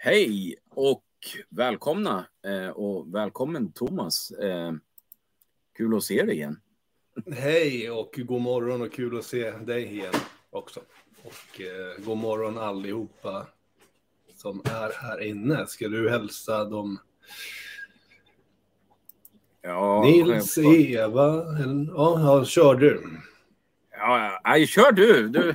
Hej och välkomna eh, och välkommen Thomas. Eh, kul att se dig igen. Hej och god morgon och kul att se dig igen också. Och eh, god morgon allihopa som är här inne. Ska du hälsa dem? Ja, Nils, Eva, ja, ja, kör du. Nej, kör du. du.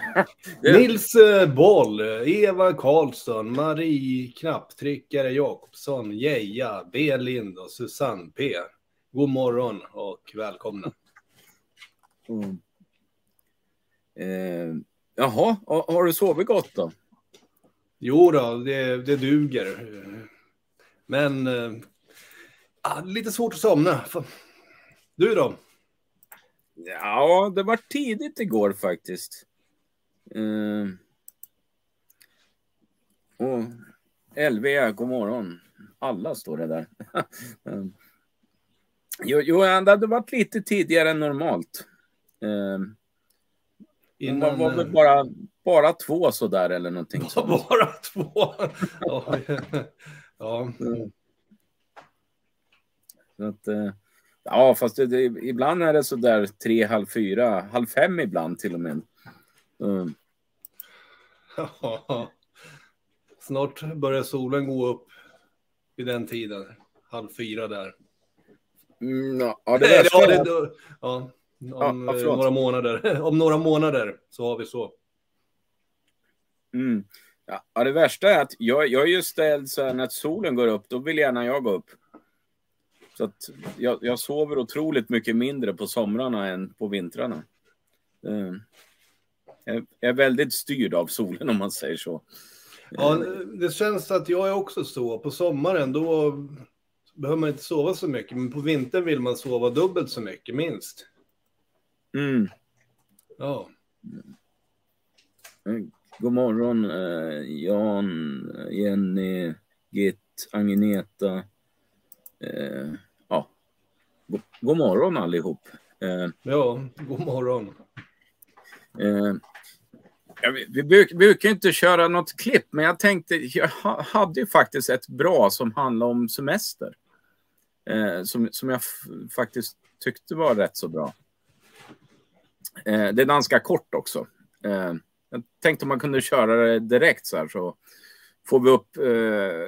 Nils eh, Boll, Eva Karlsson, Marie Knapptryckare Jakobsson, Geja, B. Lind och Susanne P. God morgon och välkomna. Mm. Eh, jaha, har, har du sovit gott då? Jo då, det, det duger. Men eh, lite svårt att somna. Du då? Ja, det var tidigt igår faktiskt. Uh, och LV, god morgon. Alla står det där. uh, jo, jo, det hade varit lite tidigare än normalt. Uh, Innan... Var väl bara, bara två sådär eller någonting. Bara, bara två? ja. ja. Så att, uh, Ja, fast det, det, ibland är det så där tre, halv fyra, halv fem ibland till och med. Mm. Ja. Snart börjar solen gå upp vid den tiden. Halv fyra där. Mm, ja, det är ja, det, ja, om ja, några månader. Om några månader så har vi så. Mm. Ja, det värsta är att jag, jag är ju ställd så här när solen går upp, då vill gärna jag gå upp. Så att jag, jag sover otroligt mycket mindre på somrarna än på vintrarna. Uh, jag är väldigt styrd av solen om man säger så. Ja, det känns att jag är också så. På sommaren då behöver man inte sova så mycket, men på vintern vill man sova dubbelt så mycket, minst. Mm. Ja. God morgon, eh, Jan, Jenny, Git, Agneta. Eh, ja, god, god, morgon allihop. Eh, ja, god morgon. Eh, vi, vi bruk, brukar inte köra något klipp, men jag tänkte, jag hade ju faktiskt ett bra som handlar om semester. Eh, som, som jag faktiskt tyckte var rätt så bra. Eh, det är ganska kort också. Eh, jag tänkte om man kunde köra det direkt så här så får vi upp, eh,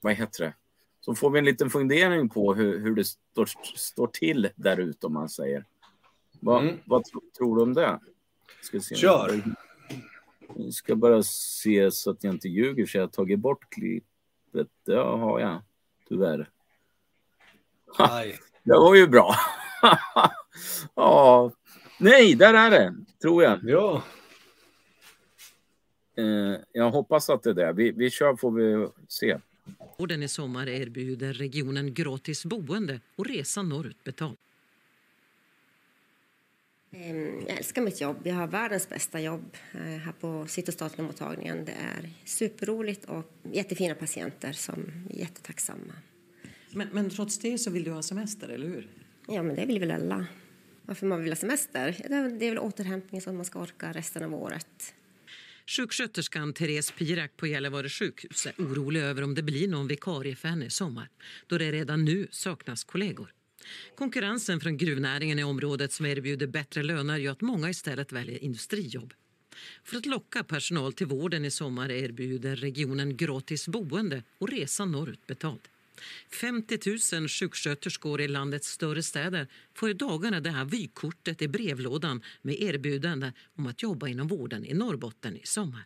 vad heter det, så får vi en liten fundering på hur, hur det står, står till där ute om man säger. Va, mm. Vad tror du om det? Ska se. Kör! Jag ska bara se så att jag inte ljuger så jag har tagit bort klippet. Det har jag tyvärr. Nej. Det var ju bra. ja. Nej, där är det, tror jag. Ja. Eh, jag hoppas att det är det. Vi, vi kör får vi se. Vården i sommar erbjuder regionen gratis boende och resa norrut betalt. Ehm, jag älskar mitt jobb. Jag har världens bästa jobb eh, här på cytostatmottagningen. Det är superroligt och jättefina patienter som är jättetacksamma. Men, men trots det så vill du ha semester, eller hur? Ja, men det vill väl alla. Varför man vill ha semester? Det är väl återhämtning så att man ska orka resten av året. Sjuksköterskan Therese Pirak på Gällivare sjukhus är orolig över om det blir någon vikarie för henne i sommar då det redan nu saknas kollegor. Konkurrensen från gruvnäringen i området som erbjuder bättre löner gör att många istället väljer industrijobb. För att locka personal till vården i sommar erbjuder regionen gratis boende och resa norrut betald. 50 000 sjuksköterskor i landets större städer får i dagarna det här vykortet i brevlådan med erbjudande om att jobba inom vården i Norrbotten i sommar.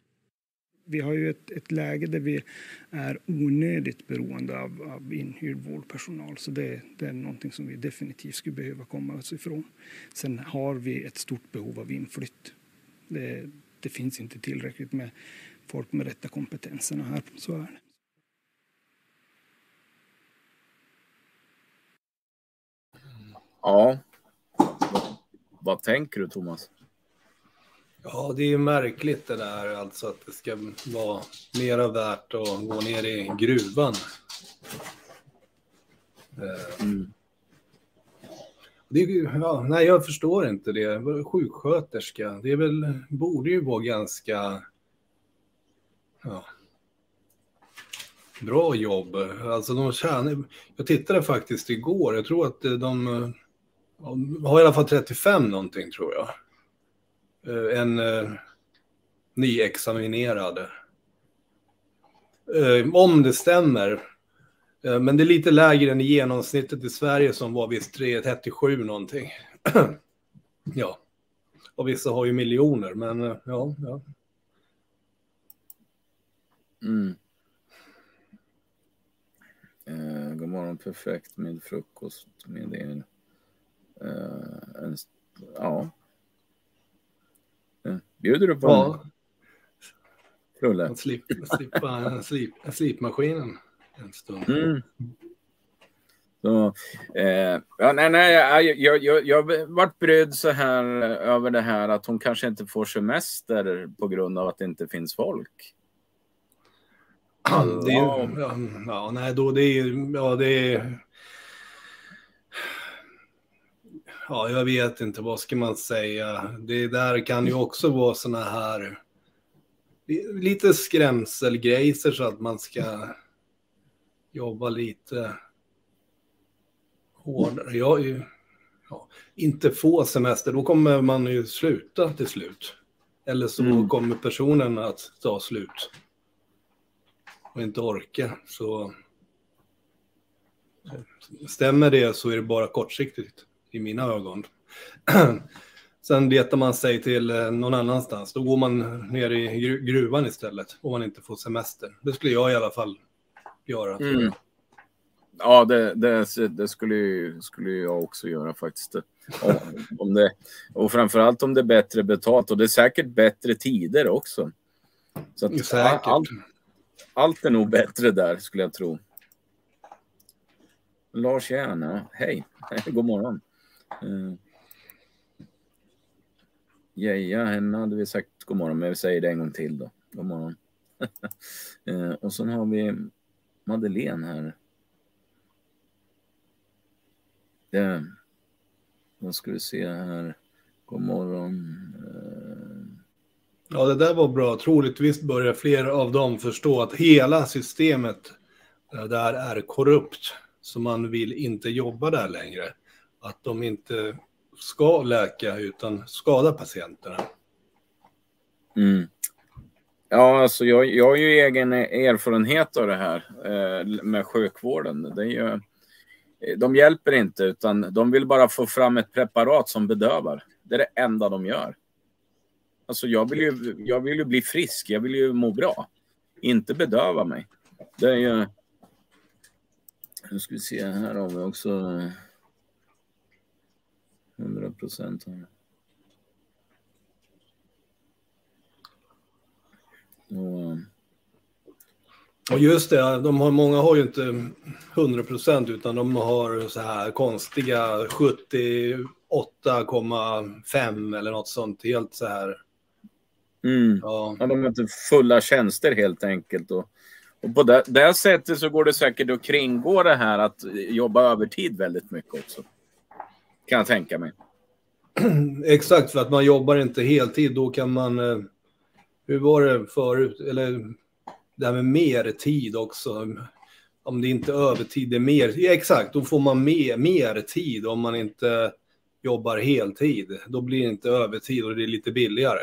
Vi har ju ett, ett läge där vi är onödigt beroende av, av inhyrd vårdpersonal. Så det, det är någonting som vi definitivt skulle behöva komma oss ifrån. Sen har vi ett stort behov av inflytt. Det, det finns inte tillräckligt med folk med rätta kompetenserna här. Så är det. Ja. Vad tänker du, Thomas? Ja, det är märkligt det där, alltså att det ska vara mera värt att gå ner i gruvan. Eh, mm. Det är, ja, nej, jag förstår inte det. Sjuksköterska, det är väl, borde ju vara ganska... Ja, bra jobb. Alltså de tjänar, jag tittade faktiskt igår, jag tror att de har i alla fall 35 någonting tror jag. Eh, en eh, nyexaminerad. Eh, om det stämmer. Eh, men det är lite lägre än i genomsnittet i Sverige som var visst 337 någonting. ja. Och vissa har ju miljoner, men eh, ja. ja. Mm. Eh, god morgon, perfekt med frukost med en, eh, en ja. Eh, Bjuder du på ja. en Frulle? Att slippa, slippa slip, slipmaskinen en stund. Mm. Så, eh, ja, nej, nej, jag, jag, jag, jag varit brydd så här över det här att hon kanske inte får semester på grund av att det inte finns folk. Det är, ja, nej, då det är, ja, det är... Ja, jag vet inte, vad ska man säga? Det där kan ju också vara såna här... Lite skrämselgrejser så att man ska jobba lite hårdare. Jag, ja, inte få semester, då kommer man ju sluta till slut. Eller så Mm. kommer personen att ta slut och inte orka. Så stämmer det så är det bara kortsiktigt i mina ögon. Sen letar man sig till eh, någon annanstans. Då går man ner i gru- gruvan istället om man inte får semester. Det skulle jag i alla fall göra. Mm. Ja, det, det, det skulle, skulle jag också göra faktiskt. Om, om det, och framförallt om det är bättre betalt och det är säkert bättre tider också. Så att Säkert. allt, allt är nog bättre där skulle jag tro. Lars Järna, hej, god morgon. Geja, Jeja, henne hade vi sagt god morgon, men vi säger det en gång till då. God morgon. Eh, och sen har vi Madeleine här. Det, då ska vi se här. God morgon. Eh. Ja, det där var bra. Troligtvis börjar fler av dem förstå att hela systemet där är korrupt. Så man vill inte jobba där längre. Att de inte ska läka utan skada patienterna. Mm. Ja, alltså jag, jag har ju egen erfarenhet av det här eh, med sjukvården. Det är ju, eh, de hjälper inte, utan de vill bara få fram ett preparat som bedövar. Det är det enda de gör. Alltså jag vill ju, jag vill ju bli frisk, jag vill ju må bra. Inte bedöva mig. Det är ju... Nu ska vi se, här har vi också... 100 procent. Och, Och just det, de har, många har ju inte 100% utan de har så här konstiga 78,5 eller något sånt. Helt så här. mm. Ja, Ja, de har inte fulla tjänster helt enkelt. Och, och på det, det sättet så går det säkert att kringgå det här att jobba övertid väldigt mycket också. Kan jag tänka mig. exakt för att man jobbar inte heltid. Då kan man, eh, hur var det förut? Eller det här med mer tid också. Om det inte är övertid, det är mer. Ja, exakt, då får man mer, mer tid om man inte jobbar heltid. Då blir det inte övertid och det är lite billigare.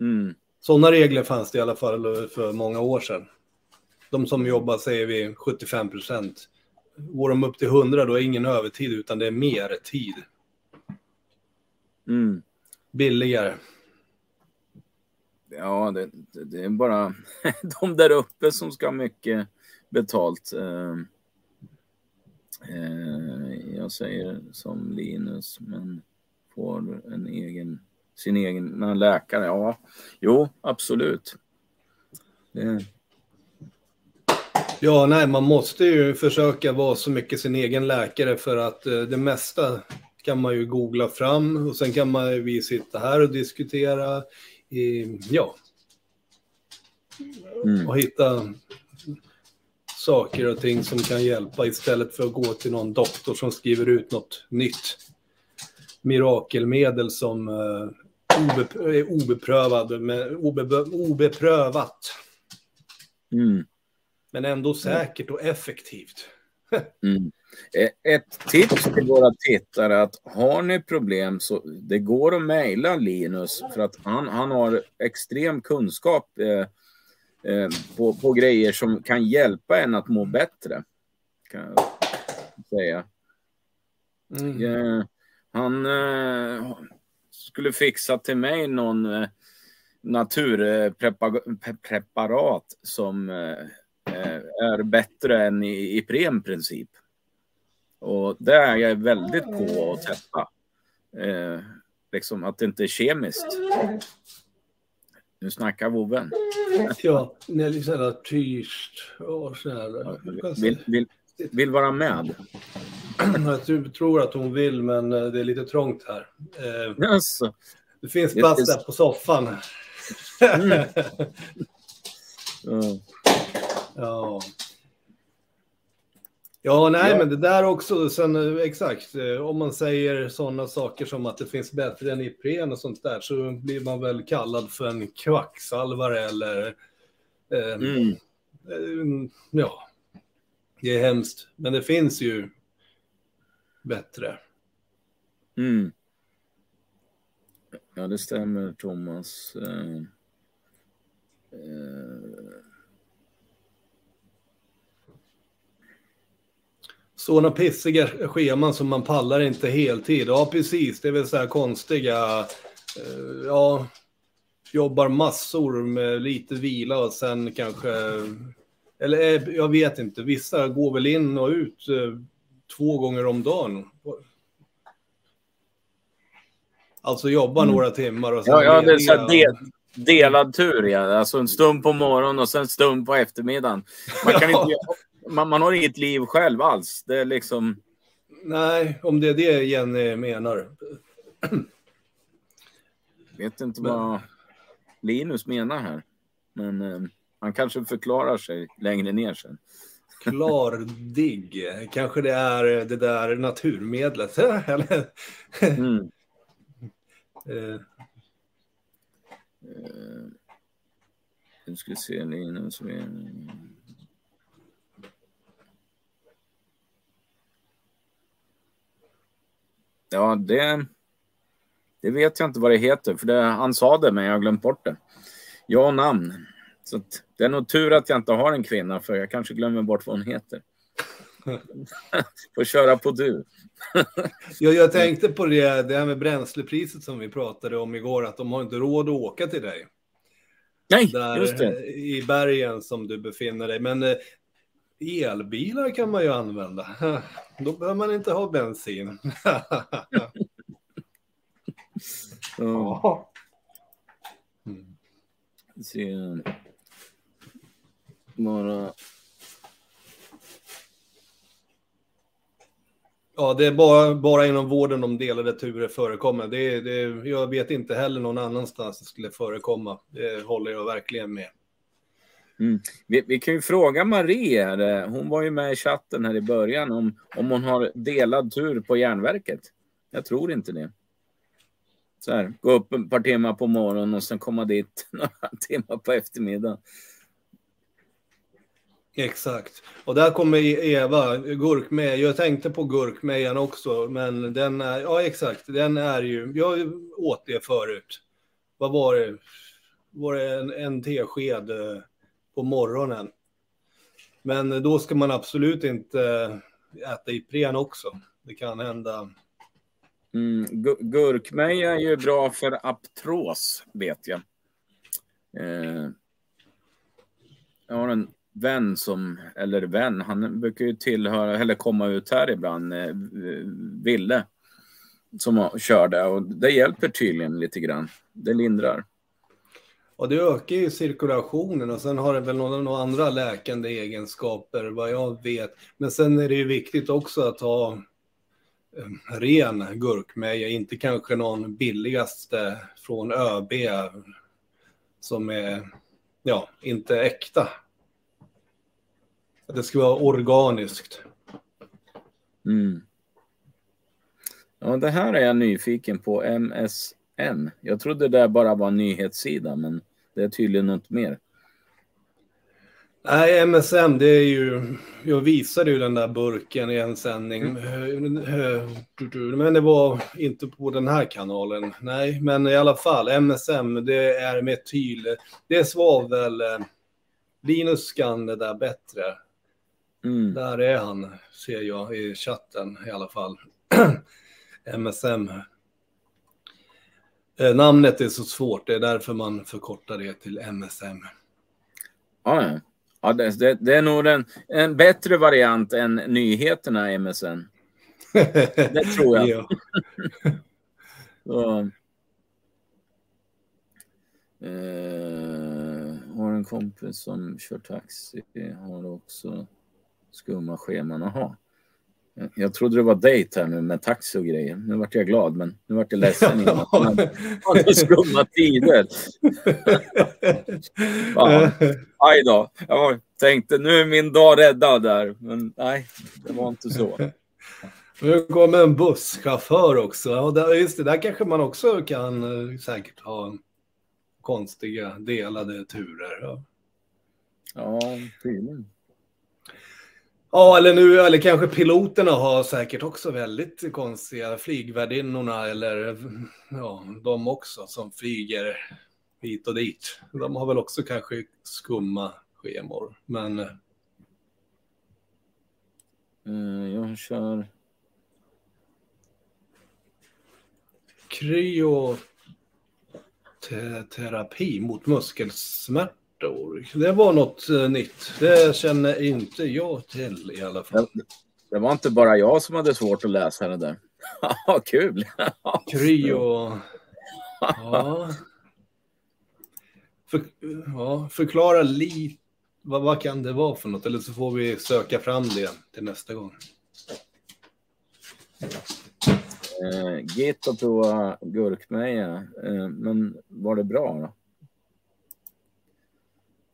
Mm. Sådana regler fanns det i alla fall för många år sedan. De som jobbar säger vi 75 procent. Går de upp till 100 då är ingen övertid utan det är mer tid. Mm. Billigare. Ja, det, det, är bara de där uppe som ska ha mycket betalt. Eh, eh, jag säger som Linus, men får en egen, sin egen läkare. Ja, jo, absolut. Det, Ja, nej, man måste ju försöka vara så mycket sin egen läkare för att eh, det mesta kan man ju googla fram och sen kan man vi sitta här och diskutera. I, ja, mm. och hitta saker och ting som kan hjälpa istället för att gå till någon doktor som skriver ut något nytt mirakelmedel som eh, är obeprövad, med, obe, obeprövat. Mm. Men ändå säkert och effektivt. Mm. Eh, ett tips till våra tittare att har ni problem så det går att mejla Linus för att han, han har extrem kunskap eh, eh, på, på grejer som kan hjälpa en att må bättre. Kan jag säga. Mm. Eh, han eh, skulle fixa till mig någon eh, naturpreparat som är bättre än i Ipren princip. Och det är jag väldigt på att testa. Eh, liksom att det inte är kemiskt. Nu snackar vovven. Ja, det är lite sådär tyst och sådär. Vill, vill, vill vara med. Jag tror att hon vill, men eh, det är lite trångt här. Eh, alltså. Det finns plats där på soffan. Mm. ja. Ja, nej, ja. men det där också, sen eh, exakt, eh, om man säger sådana saker som att det finns bättre än Ipren och sånt där så blir man väl kallad för en kvacksalvare eller eh, mm. eh, ja, det är hemskt, men det finns ju bättre. Mm. Ja, det stämmer Thomas. Eh, sådana pissiga scheman som man pallar inte heltid. Ja, precis. Det är väl så här konstiga, eh, ja, jobbar massor med lite vila och sen kanske, eller eh, jag vet inte, vissa går väl in och ut eh, två gånger om dagen. Alltså jobba mm. några timmar och sen... Ja, ja det är så här del, delad tur, ja. Alltså en stund på morgonen och sen en stund på eftermiddagen. Man kan inte man, man har inget liv själv alls. Det är liksom... Nej, om det är det Jenny menar. Jag vet inte Men... vad Linus menar här. Men eh, han kanske förklarar sig längre ner sen. Klardig. Kanske det är det där naturmedlet. Eller? Mm. uh. Uh, nu ska vi se Linus. Ja, det, det vet jag inte vad det heter, för det, han sa det, men jag har glömt bort det. Ja, namn. Så det är nog tur att jag inte har en kvinna, för jag kanske glömmer bort vad hon heter. Får köra på du. jag, jag tänkte på det, det här med bränslepriset som vi pratade om igår, att de har inte råd att åka till dig. Nej, Där, just det. I bergen som du befinner dig. Men eh, elbilar kan man ju använda. Då behöver man inte ha bensin. ja. Mm. Se. Bara... Ja, det är bara, bara inom vården de delade turer förekommer. Det, det, jag vet inte heller någon annanstans det skulle förekomma. Det håller jag verkligen med. Mm. Vi, vi, kan ju fråga Marie, här, hon var ju med i chatten här i början, om, om hon har delad tur på järnverket. Jag tror inte det. Så här, gå upp ett par timmar på morgonen och sen komma dit några timmar på eftermiddagen. Exakt. Och där kommer e- Eva, gurkmeja. Jag tänkte på gurkmejan också, men den är, ja exakt, den är ju, jag åt det förut. Vad var det? Var det en, en tesked eh, på morgonen. Men då ska man absolut inte eh, äta Ipren också. Det kan hända. Mm, gurkmeja är ju bra för aptros, vet jag. Eh, jag har en vän som, eller vän, han brukar ju tillhöra, eller komma ut här ibland, eh, Ville, som körde och det hjälper tydligen lite grann. Det lindrar. Och det ökar ju cirkulationen och sen har det väl några, några andra läkande egenskaper vad jag vet. Men sen är det ju viktigt också att ha ehm, ren gurkmeja, inte kanske någon billigaste från ÖB som är, ja, inte äkta. Det ska vara organiskt. Mm. Ja, det här är jag nyfiken på, MS. MSN. Jag trodde det bara var en nyhetssida, men det är tydligen något mer. Nej, MSM, det är ju... Jag visade ju den där burken i en sändning. Mm. Men det var inte på den här kanalen. Nej, men i alla fall, MSM, det är metyl. Det är svavel. Linus kan det där bättre. Mm. Där är han, ser jag i chatten i alla fall. MSM. Eh, namnet är så svårt, det är därför man förkortar det till MSM. Ja, ja. Det, det, är nog en, en bättre variant än nyheterna MSN. det tror jag. ja. Så, eh, har en kompis som kör taxi, har också skumma scheman. Aha. Jag trodde det var dejt här nu med taxi och grejer. Nu vart jag glad, men nu vart jag ledsen innan. hade skumma tider. ja. Aj då. Jag tänkte nu är min dag räddad där, men nej, det var inte så. Nu kommer en busschaufför också. Ja, just det, där kanske man också kan eh, säkert ha konstiga delade turer. Ja, ja tydligen. Ja, eller nu, eller kanske piloterna har säkert också väldigt konstiga flygvärdinnorna eller ja, de också som flyger hit och dit. De har väl också kanske skumma schemor, men. Uh, jag kör. Kryoterapi mot muskelsmärta år. Det var något uh, nytt. Det känner inte jag till i alla fall. Det, det var inte bara jag som hade svårt att läsa det där. Kul! Kryo... Ja. För, ja. Förklara lite. Vad, vad kan det vara för något? Eller så får vi söka fram det till nästa gång. Eh, Git att prova gurkmeja, eh, men var det bra då?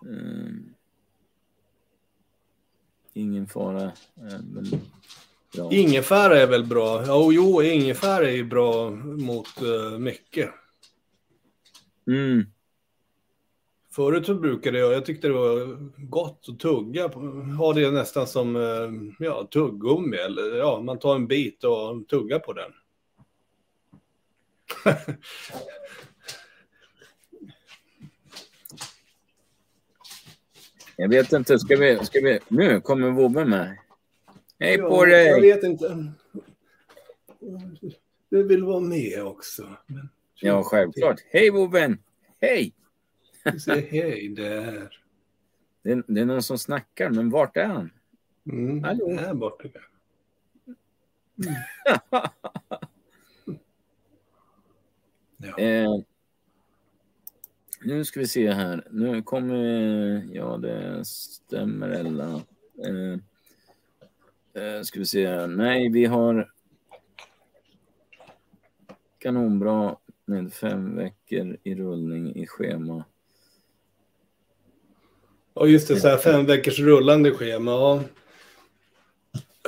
Mm. Ingen fara väl bra. Ingefära är väl bra? Ja, jo, ingefära är ju bra mot uh, mycket. Mm. Förut så brukade jag, jag tyckte det var gott att tugga, ha det nästan som uh, ja, tuggummi eller ja, man tar en bit och tuggar på den. Jag vet inte, ska vi... Ska vi nu kommer Vovve med. Hej ja, på dig! Jag vet inte. Du vill vara med också. Men... Ja, självklart. Hej Vovven! Hej! Säger hej där. Det är, det är någon som snackar, men vart är han? Mm, Hallå? Här borta. Mm. ja. eh, nu ska vi se här. Nu kommer... Ja, det stämmer Ella. Eh, eh, ska vi se. Nej, vi har kanonbra med fem veckor i rullning i schema. Ja, just det. Så här fem veckors rullande schema. Ja.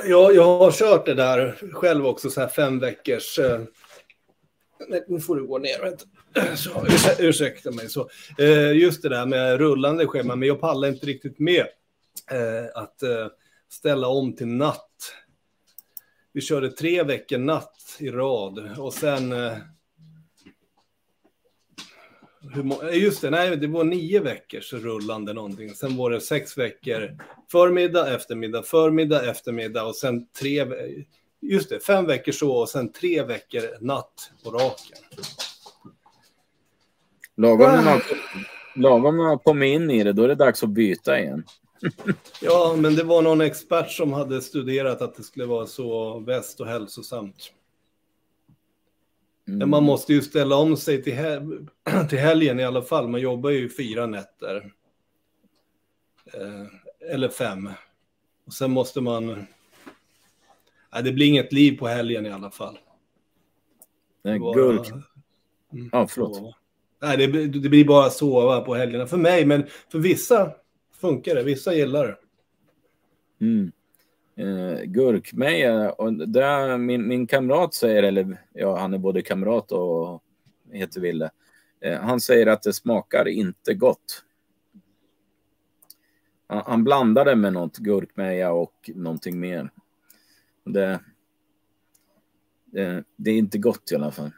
Jag, jag har kört det där själv också, så här fem veckors... Eh... Nej, nu får du gå ner. Vänta. Så, ursäkta mig. Så, eh, just det där med rullande schema, men jag pallar inte riktigt med eh, att eh, ställa om till natt. Vi körde tre veckor natt i rad och sen... Eh, hur, eh, just det, nej, det var nio veckors rullande någonting. Sen var det sex veckor förmiddag, eftermiddag, förmiddag, eftermiddag och sen tre... Just det, fem veckor så och sen tre veckor natt på raken. Lagom när, man, lagom när man kommer in i det, då är det dags att byta igen. ja, men det var någon expert som hade studerat att det skulle vara så väst och hälsosamt. Mm. Men man måste ju ställa om sig till, hel till helgen i alla fall. Man jobbar ju fyra nätter. Eh, eller fem. Och sen måste man... Nej, det blir inget liv på helgen i alla fall. Nej, gurk. Mm, ja, förlåt. Nej, det, det blir bara sova på helgerna för mig, men för vissa funkar det. Vissa gillar det. Mm. Eh, gurkmeja, och där min, min kamrat säger, eller ja, han är både kamrat och heter Ville. Eh, han säger att det smakar inte gott. han, han det med något gurkmeja och någonting mer. Det, det, det är inte gott i alla fall.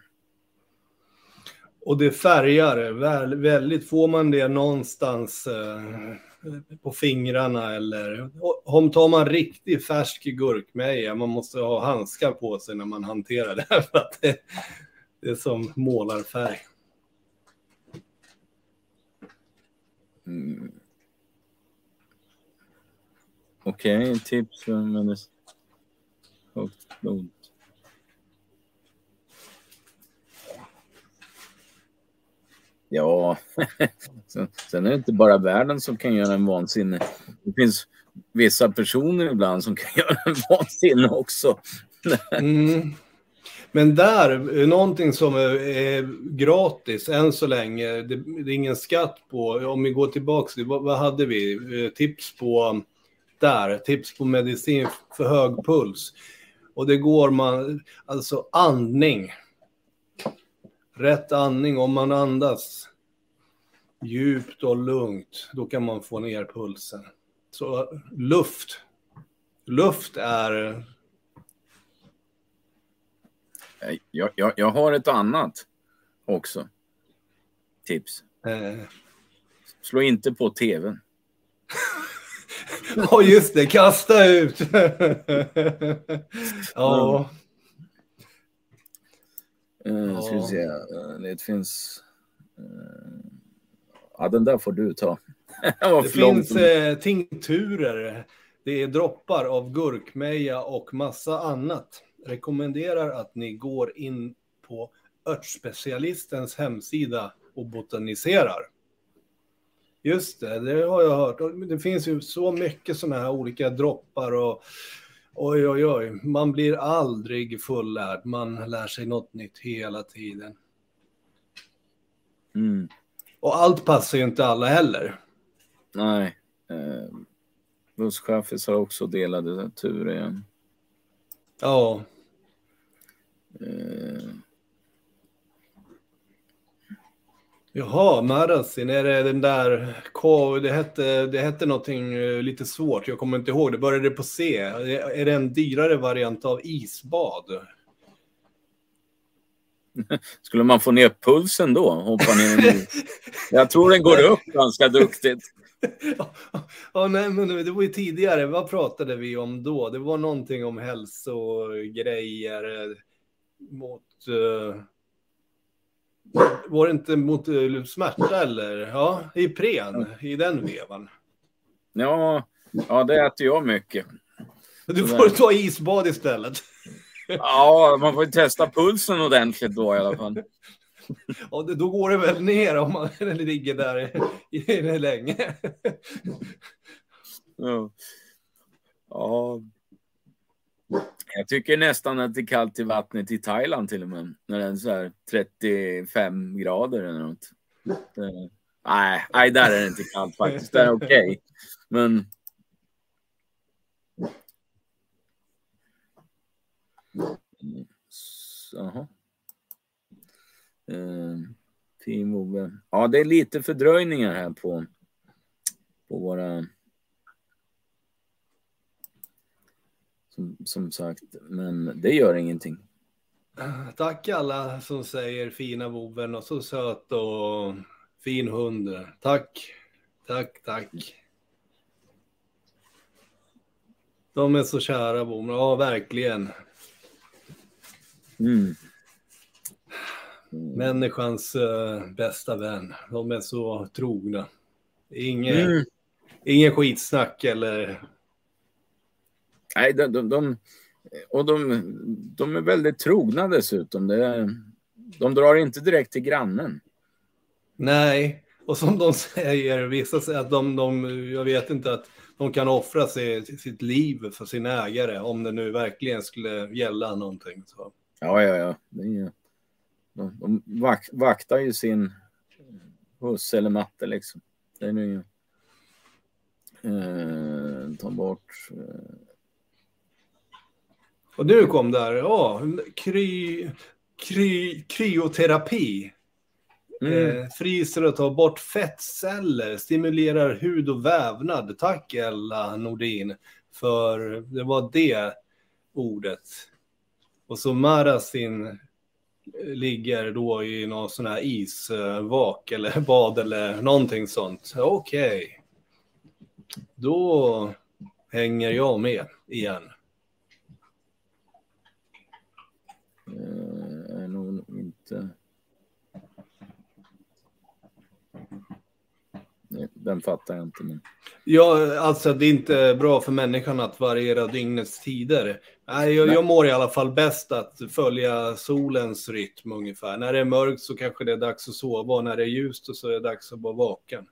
Och det färgar väl, väldigt. Får man det någonstans eh, på fingrarna eller om tar man riktigt färsk gurkmeja, man måste ha handskar på sig när man hanterar det för att det, det är som målarfärg. Mm. Okej, okay, tips för högt blod. Ja, sen är det inte bara världen som kan göra en vansinne. Det finns vissa personer ibland som kan göra en vansinne också. Mm. Men där, någonting som är, gratis än så länge, det, det, är ingen skatt på, om vi går tillbaka, vad, vad hade vi? Eh, tips på, där, tips på medicin för hög puls. Och det går man, alltså andning rätt andning, om man andas djupt och lugnt, då kan man få ner pulsen. Så luft, luft är... Jag, jag, jag har ett annat också. Tips. Eh. Slå inte på tvn. Ja, oh, just det. Kasta ut. ja. Uh, ska vi se. Uh, det finns... Uh, ja, den där får du ta. det finns eh, tinkturer. Det är droppar av gurkmeja och massa annat. Rekommenderar att ni går in på örtspecialistens hemsida och botaniserar. Just det, det har jag hört. Det finns ju så mycket sådana här olika droppar och Oj, oj, oj. Man blir aldrig fullärd. Man lär sig något nytt hela tiden. Mm. Och allt passar ju inte alla heller. Nej. Eh, busschefis har också delade turer. Ja. Eh, Jaha, Marasin, är det den där, det hette, det hette någonting eh, lite svårt, jag kommer inte ihåg, det började på C. Är det en dyrare variant av isbad? Skulle man få ner pulsen då? Hoppa ner Jag tror den går upp ganska duktigt. ja, nej, men det var ju tidigare. Vad pratade vi om då? Det var någonting om hälsogrejer eh, mot... Uh var det inte mot eh, smärta eller? Ja, Ipren, i den vevan. Ja, ja det äter jag mycket. Du får ta isbad istället. Ja, man får testa pulsen ordentligt då i alla fall. Ja, då går det väl ner om man ligger där i, i länge. Ja. ja. Jag tycker nästan att det är kallt i vattnet i Thailand till och med. När det är så här 35 grader eller något. Det, nej, nej, där är det inte kallt faktiskt. Det är okej. Okay. Men... Jaha. Uh, Ja, det är lite fördröjningar här på, på våra Som, som sagt, men det gör ingenting. Tack alla som säger fina voven och så söt och fin hund. Tack, tack, tack. De är så kära Bom. Ja, verkligen. Mm. Människans uh, bästa vän. De är så trogna. Ingen, mm. ingen skitsnack eller Nej, de, de, de och de, de, är väldigt trogna dessutom. Det, de drar inte direkt till grannen. Nej, och som de säger, vissa säger att de, de, jag vet inte, att de kan offra sig, sitt liv för sin ägare om det nu verkligen skulle gälla någonting. Så. Ja, ja, ja. De, de vak, vaktar ju sin husse eller matte liksom. Det är nu eh, ta bort eh, och nu kom där, ja, kry, kry, kryoterapi. Mm. Eh, fryser och tar bort fettceller, stimulerar hud och vävnad. Tack Ella Nordin för det var det ordet. Och så Marasin eh, ligger då i någon sån här isvak eller bad eller någonting sånt. Okej. Okay. Då hänger jag med igen. Eh, är nog inte... Nej, Den fattar jag inte. Men... Ja, alltså det är inte bra för människan att variera dygnets tider. Nej, jag, jag mår i alla fall bäst att följa solens rytm ungefär. När det är mörkt så kanske det är dags att sova och när det är ljust så är det dags att vara vaken.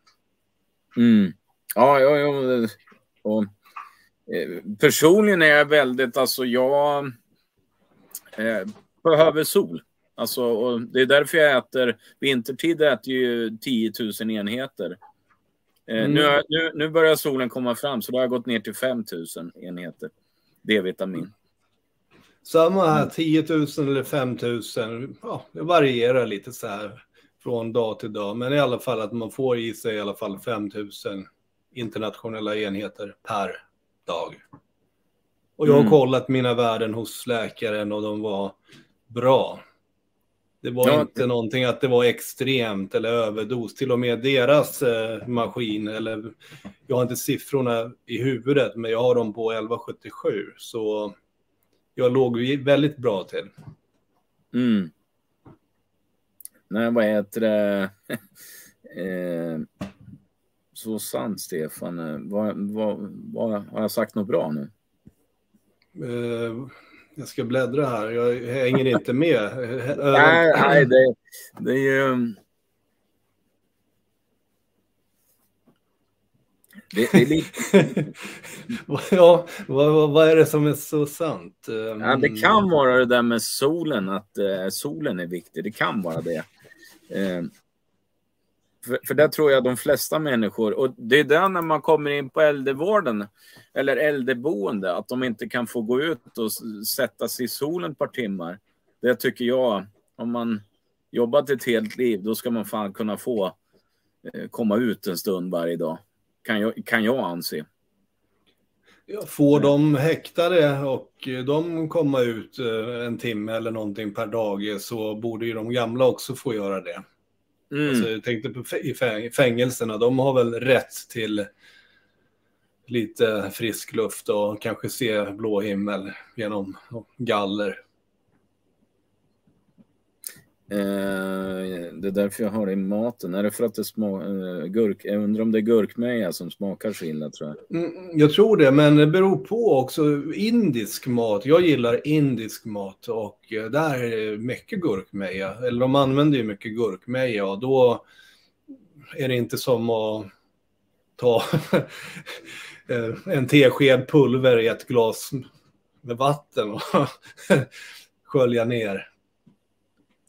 Mm. Ja, ja, ja. Och, eh, personligen är jag väldigt, alltså jag eh, behöver sol. Alltså, och det är därför jag äter, vintertid äter ju 10 000 enheter. Eh, Mm. nu, nu, nu börjar solen komma fram så då har jag gått ner till 5 000 enheter D-vitamin. Samma här, 10 000 eller 5 000. Ja, det varierar lite så här från dag till dag. Men i alla fall att man får i sig i alla fall 5 000 internationella enheter per dag. Och jag har Mm. kollat mina värden hos läkaren och de var bra. Det var Ja, inte någonting att det var extremt eller överdos. Till och med deras eh, maskin, eller jag har inte siffrorna i huvudet, men jag har dem på 1177. Så jag låg väldigt bra till. Mm. Nej, vad heter det? eh, så sant, Stefan. Eh, Vad, vad, vad, har jag sagt något bra nu? Eh, jag ska bläddra här, jag hänger inte med. Eh, Nej, nej det, det är ju... Det, det är lite, ja, vad, vad, är det som är så sant? Eh, ja, det kan vara det där med solen, att eh, solen är viktig. Det kan vara det. För, för där tror jag de flesta människor, och det är där när man kommer in på äldrevården eller äldreboende, att de inte kan få gå ut och sätta sig i solen ett par timmar. Det tycker jag, om man jobbat ett helt liv, då ska man fan kunna få eh, komma ut en stund varje dag. Kan jag, kan jag anse. Får de häktade och eh, de komma ut eh, en timme eller någonting per dag så borde ju de gamla också få göra det. Mm. Alltså, jag tänkte på fängelserna, de har väl rätt till lite frisk luft och kanske se blå himmel genom galler. Eh, det är därför jag har det i maten. Är det för att det smakar eh, gurk, jag undrar om det är gurkmeja som smakar så illa tror jag. Mm, jag tror det, men det beror på också indisk mat. Jag gillar indisk mat och eh, där är det mycket gurkmeja. Eller de använder ju mycket gurkmeja och då är det inte som att ta en tesked pulver i ett glas med vatten och skölja ner.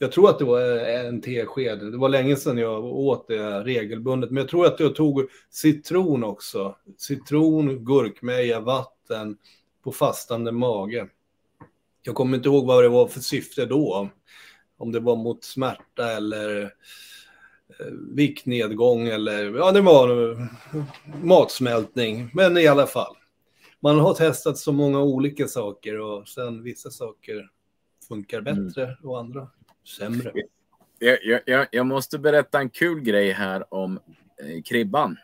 Jag tror att det var en tesked. Det var länge sedan jag åt det regelbundet. Men jag tror att jag tog citron också. Citron, gurkmeja, vatten på fastande mage. Jag kommer inte ihåg vad det var för syfte då. Om det var mot smärta eller eh, viktnedgång eller ja, det var eh, matsmältning. Men i alla fall. Man har testat så många olika saker och sen vissa saker funkar bättre och andra sämre. Jag, jag, jag, måste berätta en kul grej här om eh, kribban.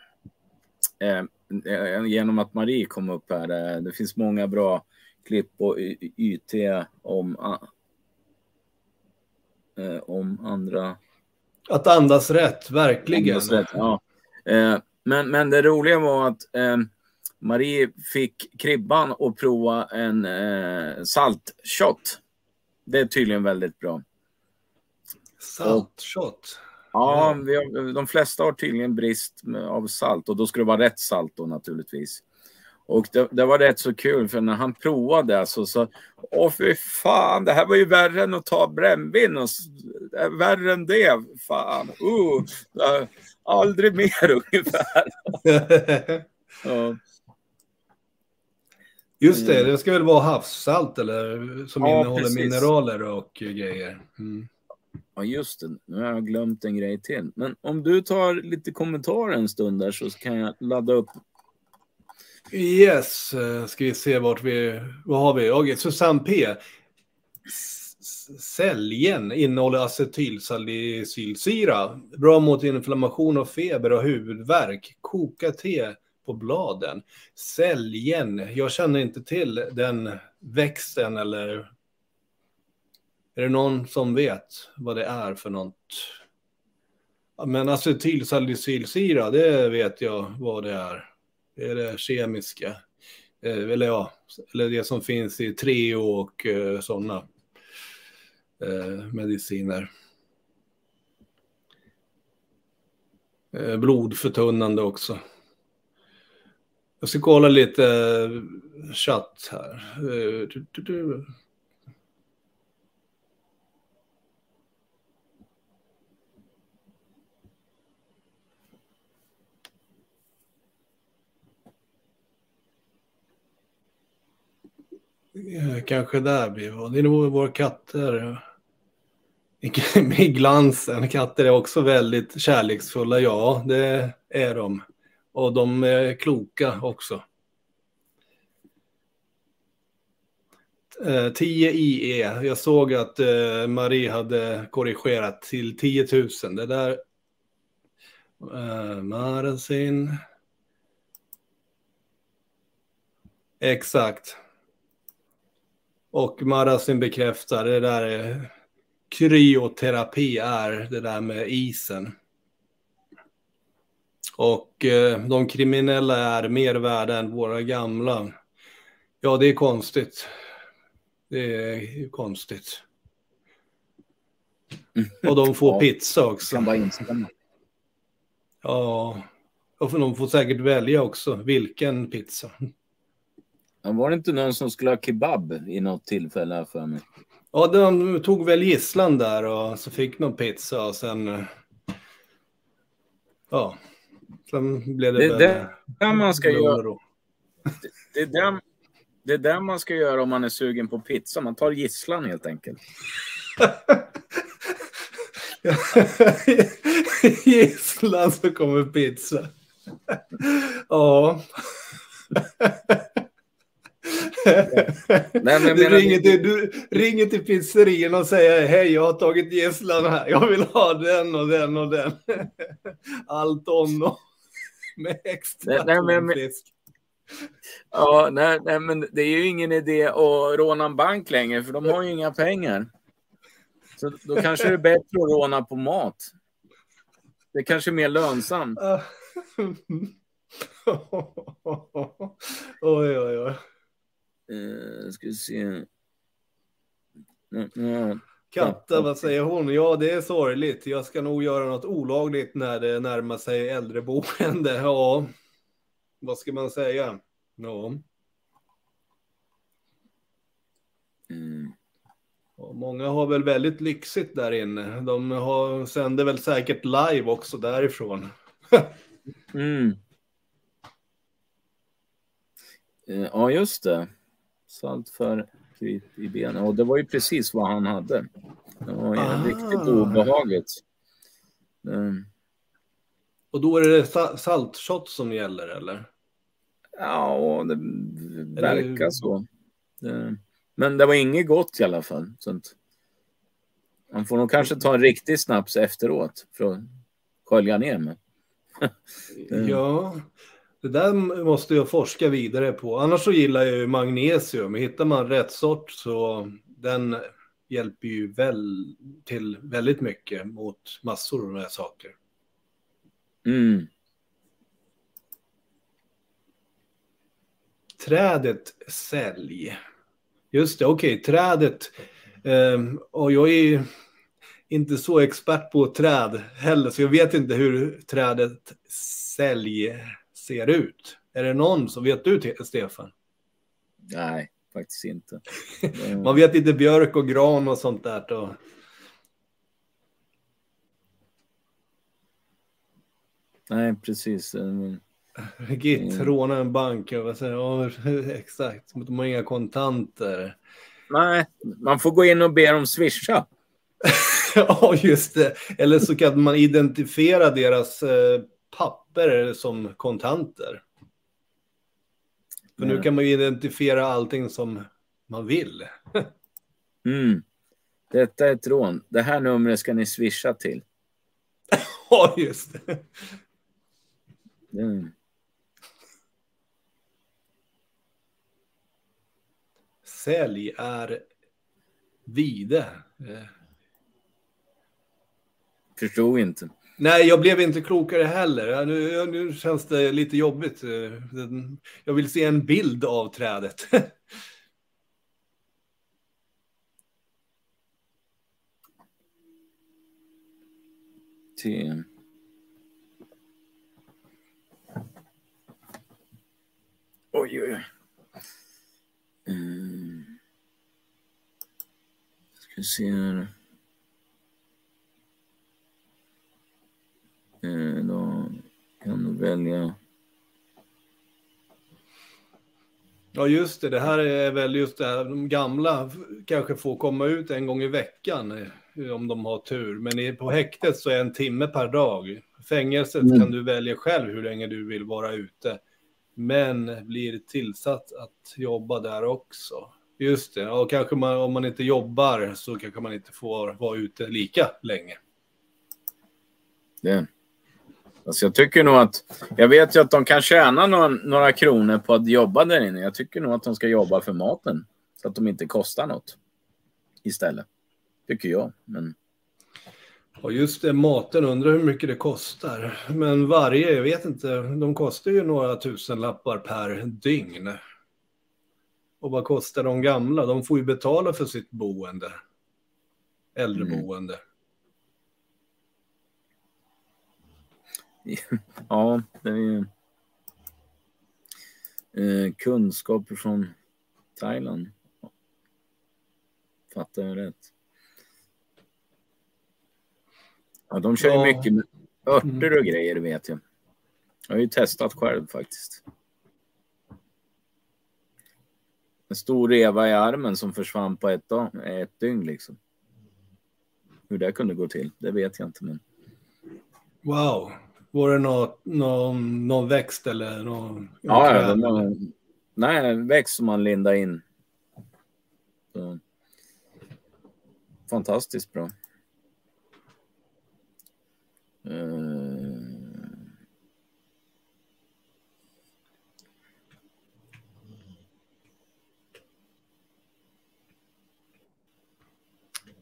Eh, eh, genom att Marie kom upp här. Eh, det finns många bra klipp på Y- YT om, eh, om andra Att andas rätt, verkligen. Andas rätt, ja. Eh, men, men det roliga var att eh, Marie fick kribban och prova en eh, saltshot. Det är tydligen väldigt bra. Saltshot. Ja, vi har, de flesta har tydligen brist av salt och då ska det vara rätt salt då naturligtvis. Och det, det var rätt så kul för när han provade så sa Åh fy fan, det här var ju värre än att ta brännvin. Och, är värre än det. Fan, uh, aldrig mer ungefär. Ja. Just det, det ska väl vara havssalt eller som Ja, innehåller precis. mineraler och grejer. Mm. Ja, just det. Nu har jag glömt en grej till. Men om du tar lite kommentarer en stund där så kan jag ladda upp. Yes, eh, ska vi se vart vi... Vad har vi? Okej, Susanne P. Säljen innehåller acetylsalicylsyra. Bra mot inflammation och feber och huvudvärk. Koka te på bladen. Säljen. Jag känner inte till den växten eller... Är det någon som vet vad det är för något? Men alltså, acetylsalicylsyra, det vet jag vad det är. Det är det kemiska. Eh, eller ja, eller det som finns i Treo och eh, sådana eh, mediciner. Eh, blodförtunnande också. Jag ska kolla lite eh, chatt här. Eh, du, du, du. Ja, Eh, kanske där blir var. Det är nog våra katter. I- Med glansen. Katter är också väldigt kärleksfulla. Ja, det är de. Och de är kloka också. Eh, 10 IE. Jag såg att eh, Marie hade korrigerat till 10 000. Det där... Eh, Marasin. Exakt. Och Marasin bekräftar det där är kryoterapi är det där med isen. Och eh, de kriminella är mer värda än våra gamla. Ja, det är konstigt. Det är konstigt. Och de får Ja. pizza också. Kan bara instämma. Ja, och de får säkert välja också vilken pizza. Var det inte någon som skulle ha kebab i något tillfälle för mig? Ja, de tog väl gisslan där och så fick de pizza och sen... Ja, sen blev det, Det- väl... det- där man ska göra-. Det är, där, det är där man ska göra om man är sugen på pizza. Man tar gisslan helt enkelt. Gisslan så kommer pizza. Ja. Nej, men du, ringer till, du ringer till pizzerian och säger hej, jag har tagit gisslan här. Jag vill ha den och den och den. Allt om med extra Nej, nej, men-. Ja, nej, nej, men det är ju ingen idé att råna en bank längre, för de har ju inga pengar. Så då kanske det är bättre att råna på mat. Det är kanske är mer lönsamt. oj, oj, oj. Uh, ska vi se. Mm, mm. Katta, vad säger hon? Ja, det är sorgligt. Jag ska nog göra något olagligt när det närmar sig äldreboende. Ja, vad ska man säga? Ja, Mm. och många har väl väldigt lyxigt där inne. De har, sänder väl säkert live också därifrån. Mm. Eh, Ja, just det. Salt för kryp i benen. Och det var ju precis vad han hade. Det var ju Ah. riktigt obehagligt. Mm. Och då är det sa- saltshot som gäller, eller? Ja, det verkar så. Men det var inget gott i alla fall. Så att man får nog kanske ta en riktig snaps efteråt för att skölja ner med. Ja, det där måste jag forska vidare på. Annars så gillar jag ju magnesium. Hittar man rätt sort så den hjälper ju väl till väldigt mycket mot massor av de här saker. Mm. Trädet sälj. Just det, okej, trädet. Ehm, och jag är inte så expert på träd heller, så jag vet inte hur trädet sälj ser ut. Är det någon som vet du, Te- Stefan? Nej, faktiskt inte. Man vet inte björk och gran och sånt där. Då. Nej, precis. Mm. Git, Mm. råna en bank. Jag säga, ja, exakt, de har inga kontanter. Nej, man får gå in och be dem swisha. ja, just det. Eller så kan man identifiera deras eh, papper som kontanter. För nu kan man ju identifiera allting som man vill. Mm. Detta är ett rån. Det här numret ska ni swisha till. Ja, just det. Mm. Sälj är vide. Förstod inte. Nej, jag blev inte klokare heller. Nu, nu känns det lite jobbigt. Jag vill se en bild av trädet. Till... Oj, oj, oj. Mm. Ska se här. Då kan du välja. Ja, just det. Det här är väl just det här. De gamla kanske får komma ut en gång i veckan eh, om de har tur. Men på häktet så är en timme per dag. Fängelset Mm. kan du välja själv hur länge du vill vara ute. Men blir tillsatt att jobba där också. Just det. Och kanske man, om man inte jobbar så kanske man inte får vara ute lika länge. Det. Alltså jag tycker nog att, jag vet ju att de kan tjäna några, några kronor på att jobba där inne. Jag tycker nog att de ska jobba för maten. Så att de inte kostar något. Istället. Tycker jag. Men Ja, just det. Maten, undrar hur mycket det kostar. Men varje, jag vet inte, de kostar ju några tusen lappar per dygn. Och vad kostar de gamla? De får ju betala för sitt boende. Äldreboende. Ja, det är ju eh, kunskaper från Thailand. Fattar jag rätt? Ja, de kör ju Ja. mycket med örter och grejer vet jag. Jag har ju testat själv faktiskt. En stor reva i armen som försvann på ett, dag, ett dygn liksom. Hur det kunde gå till, det vet jag inte. Men... Wow. Var det något, någon, någon växt eller någon... Ja, ja har, nej, en växt som man lindar in. Så. Fantastiskt bra. Eh,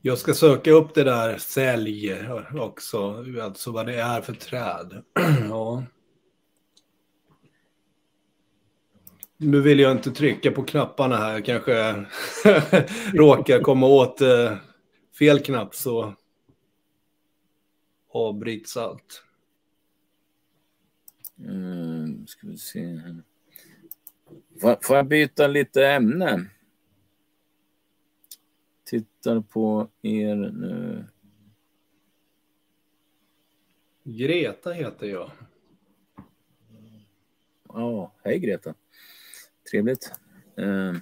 Jag ska söka upp det där sälj också, alltså vad det är för träd. ja. Nu vill jag inte trycka på knapparna här, Jag kanske råkar komma åt eh, fel knapp så avbryts allt. Mm, ska vi se här. Får, får jag byta lite ämne? Tittar på er nu. Greta heter jag. Ja, hej Greta. Trevligt. Eh,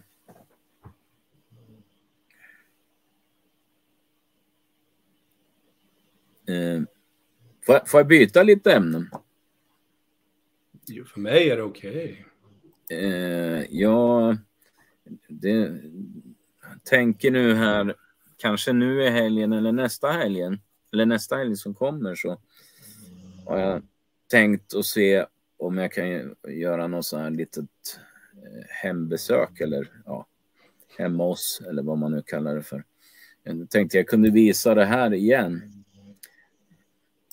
eh, får, jag- får jag byta lite ämnen? Jo, för mig är det okej. Eh, jag det, tänker nu här, kanske nu i helgen eller nästa helgen, eller nästa helg som kommer så har jag tänkt att se om jag kan göra något så här litet eh, hembesök eller ja, hemma hos eller vad man nu kallar det för. Jag tänkte jag kunde visa det här igen.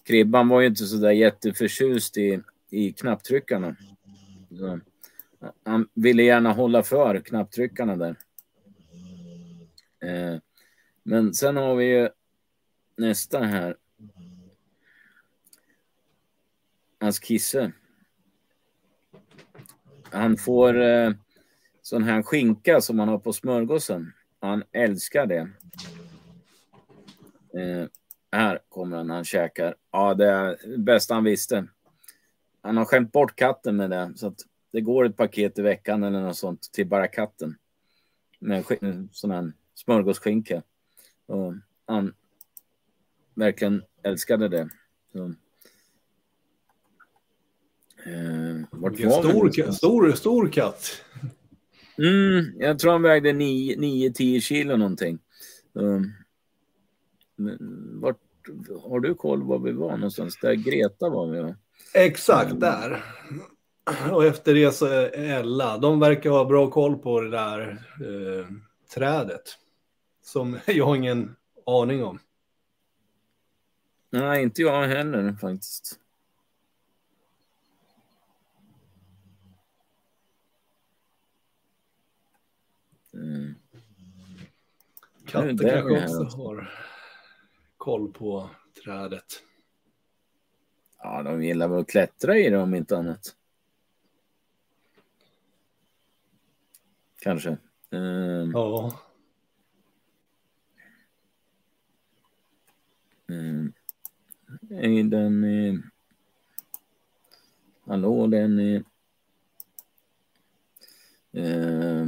Kribban var ju inte så där jätteförtjust i, i knapptryckarna. Så, han ville gärna hålla för knapptryckarna där. Eh, men sen har vi ju nästa här. Hans kisse. Han får eh, sån här skinka som man har på smörgåsen. Han älskar det. Eh, här kommer han han käkar. Ja, det är det bästa han visste. Han har skämt bort katten med det. Så att det går ett paket i veckan eller något sånt till bara katten. Med sån här smörgåsskinka. Och han verkligen älskade det. Så. Eh, vart Vilken var stor, stor, stor katt. Mm, jag tror han vägde 9-10 kilo någonting. Um, vart, har du koll var vi var någonstans? Där Greta var vi va? Exakt där. Och efter det så är Ella. De verkar ha bra koll på det där eh, trädet. Som jag har ingen aning om. Nej, inte jag heller faktiskt. Mm. Är kanske det här också har koll på trädet. Ja, de gillar väl att klättra i det om inte annat. Kanske. Um, Ja. Är den... Eh, hallå, den... Eh, Eh,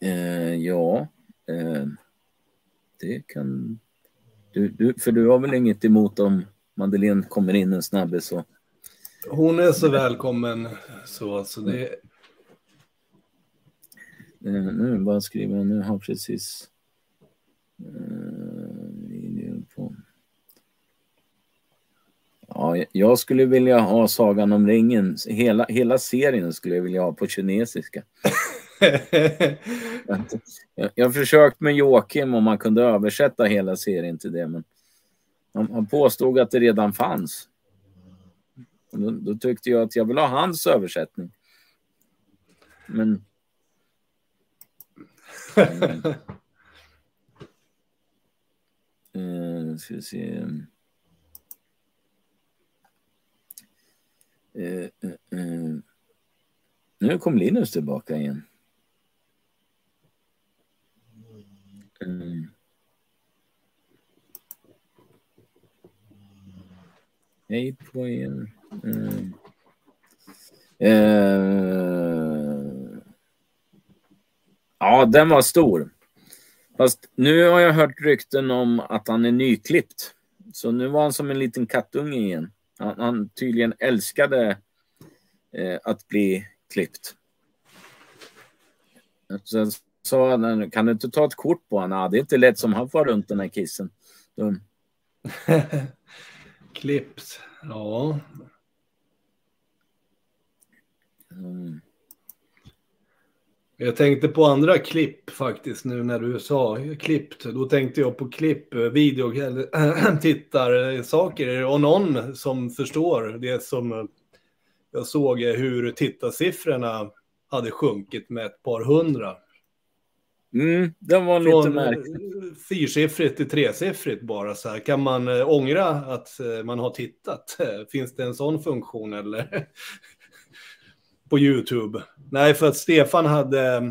eh ja, eh, det kan... Du, du, för du har väl inget emot om Madeleine kommer in en snabbis så... Hon är så välkommen så. så det, Eh, nu bara skriver jag, nu har precis... Eh, på. Ja, jag skulle vilja ha Sagan om ringen. Hela, hela serien skulle jag vilja ha på kinesiska. Jag, har försökt med Joakim om man kunde översätta hela serien till det, men han, påstod att det redan fanns. Då, då tyckte jag att jag vill ha hans översättning. Men... Eh, ska vi se. Eh, eh, eh. Nu kom Linus tillbaka igen. Mm. Hej på er. Mm. Eh. Ja, den var stor. Fast nu har jag hört rykten om att han är nyklippt. Så nu var han som en liten kattunge igen. Han, han tydligen älskade eh, att bli klippt. Sen sa han, kan du inte ta ett kort på honom? Ja, det är inte lätt som han får runt den här kissen. Så, Klippt. Ja. mm. Jag tänkte på andra klipp faktiskt nu när du sa klippt. Då tänkte jag på klipp, eh, video, eller tittarsaker och någon som förstår det som eh, jag såg eh, hur tittarsiffrorna hade sjunkit med ett par hundra. Mm, den var lite Från märklig. eh, fyrsiffrigt till tresiffrigt bara så här. Kan man eh, ångra att eh, man har tittat? Finns det en sån funktion eller? På YouTube? Nej, för att Stefan hade eh,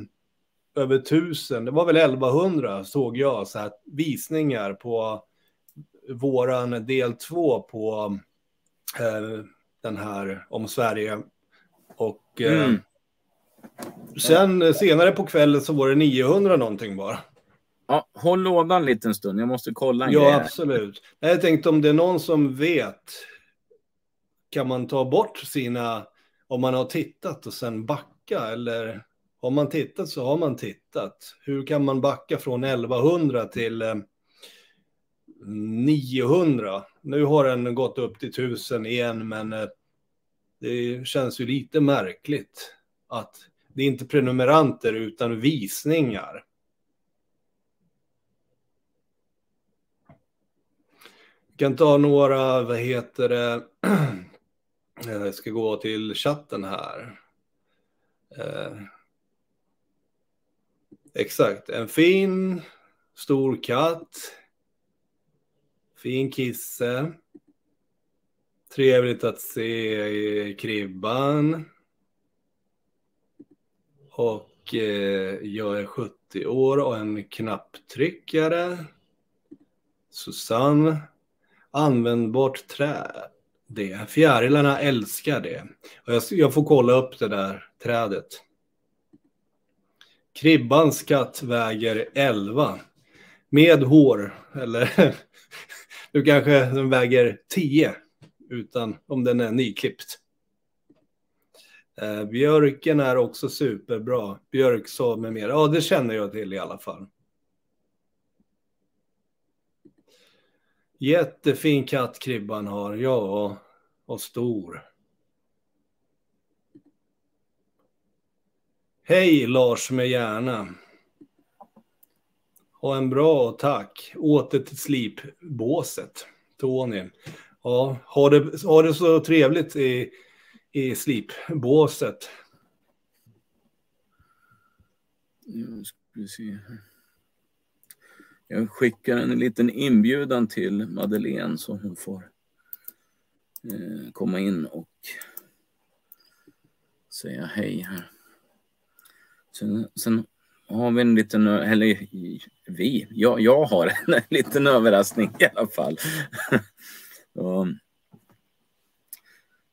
över tusen, det var väl 1100 såg jag, så här, visningar på våran del två på eh, den här om Sverige. Och eh, Mm. Sen eh, senare på kvällen så var det 900 någonting bara. Ja, håll lådan en liten stund. Jag måste kolla en grej Ja, här. absolut. Jag tänkte om det är någon som vet, kan man ta bort sina, om man har tittat och sen backa eller har man tittat så har man tittat. Hur kan man backa från 1100 till eh, 900? Nu har den gått upp till 1000 igen, men eh, det känns ju lite märkligt att det är inte prenumeranter utan visningar. Vi kan ta några, vad heter det, jag ska gå till chatten här. Eh, exakt, en fin stor katt. Fin kisse. Trevligt att se kribban. Och eh, jag är 70 år och en knapptryckare. Susanne. Användbart trä. Det. Fjärilarna älskar det. Jag, jag får kolla upp det där trädet. Kribbans katt väger 11. Med hår. Eller nu kanske den väger 10. Utan om den är nyklippt. Eh, björken är också superbra. Björksav med mera. Ja, det känner jag till i alla fall. Jättefin katt Kribban har. Ja, och stor. Hej Lars med hjärna. Ha en bra tack. Åter till slipbåset. Tony. Ja, ha det, ha det så trevligt i, i slipbåset. Nu ska vi se. Jag skickar en liten inbjudan till Madeleine så hon får eh, komma in och säga hej här. Sen, sen har vi en liten, eller vi, jag, jag har en liten överraskning i alla fall. Så,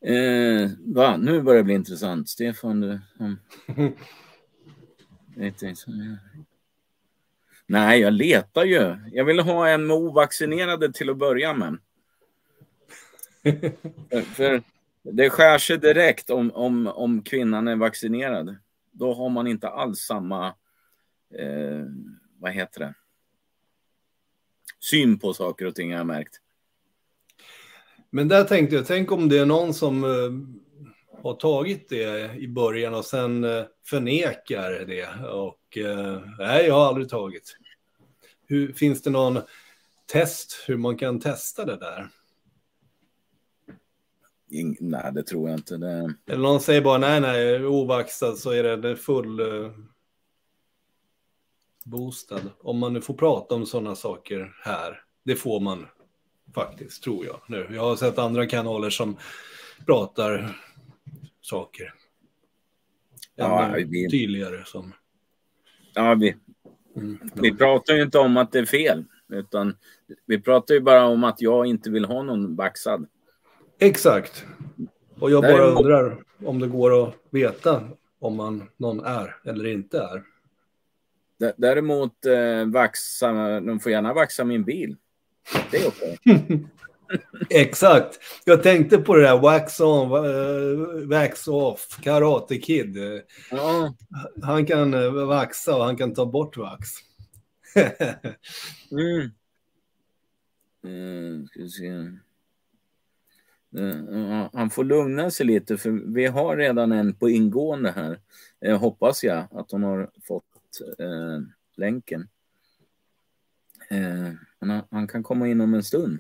eh, va? Nu börjar det bli intressant. Stefan, du... Um, Nej, jag letar ju. Jag vill ha en med ovaccinerade till att börja med. för, för det skär sig direkt om, om, om kvinnan är vaccinerad. Då har man inte alls samma, eh, vad heter det, syn på saker och ting har jag märkt. Men där tänkte jag, tänk om det är någon som eh, har tagit det i början och sen eh, förnekar det och eh, nej, jag har aldrig tagit. Hur, finns det någon test hur man kan testa det där? In, nej, det tror jag inte. Det... Eller någon säger bara nej, nej, ovaxad så är det, det full uh, boostad. Om man nu får prata om sådana saker här. Det får man faktiskt, tror jag. nu. Jag har sett andra kanaler som pratar saker. Ja, vi... Tydligare som... Ja, vi, mm, vi pratar ju inte om att det är fel. Utan vi pratar ju bara om att jag inte vill ha någon baxad. Exakt. Och jag bara undrar om det går att veta om man någon är eller inte är. Däremot eh, vaxa, de får gärna vaxa min bil. Det är okej. Okay. Exakt. Jag tänkte på det där wax on, uh, wax off, Karate Kid. Ja. Han kan uh, vaxa och han kan ta bort vax. mm. Mm, ska vi se. Uh, han får lugna sig lite för vi har redan en på ingående här. Uh, hoppas jag att hon har fått uh, länken. Han, han, kan komma in om en stund.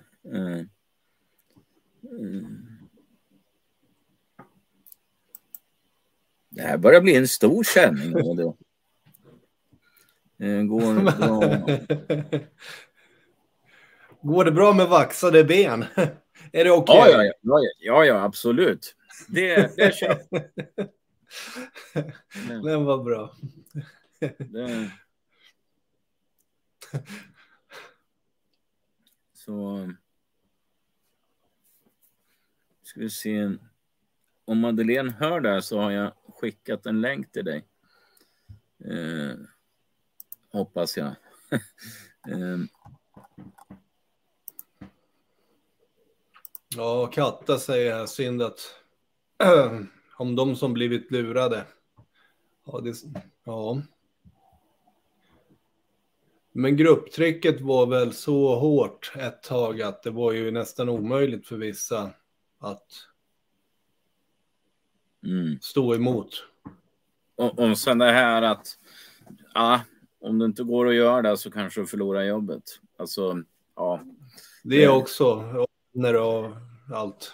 Det här börjar bli en stor sändning. Då. Går, bra. Går det bra med vaxade ben? Är det okej? Okay? Ja, ja, ja, ja, ja, absolut. Det, det kör. Den var bra. Det... Så... Ska vi se. Om Madeleine hör det här så har jag skickat en länk till dig. Eh, hoppas jag. eh, Ja, Katta säger här, synd att om de som blivit lurade. Ja, det, ja. Men grupptrycket var väl så hårt ett tag att det var ju nästan omöjligt för vissa att mm. stå emot. Och, och sen det här att ja, om det inte går att göra det så kanske du förlorar jobbet. Alltså, ja. Det är också när och allt.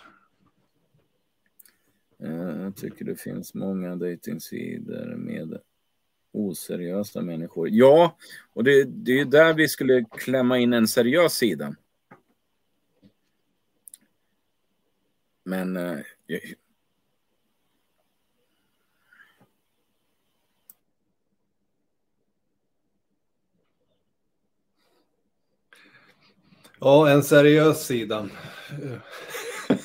Eh, jag tycker det finns många dejtingsidor med oseriösa människor. Ja, och det, det är där vi skulle klämma in en seriös sida. Men eh, Ja, en seriös sida.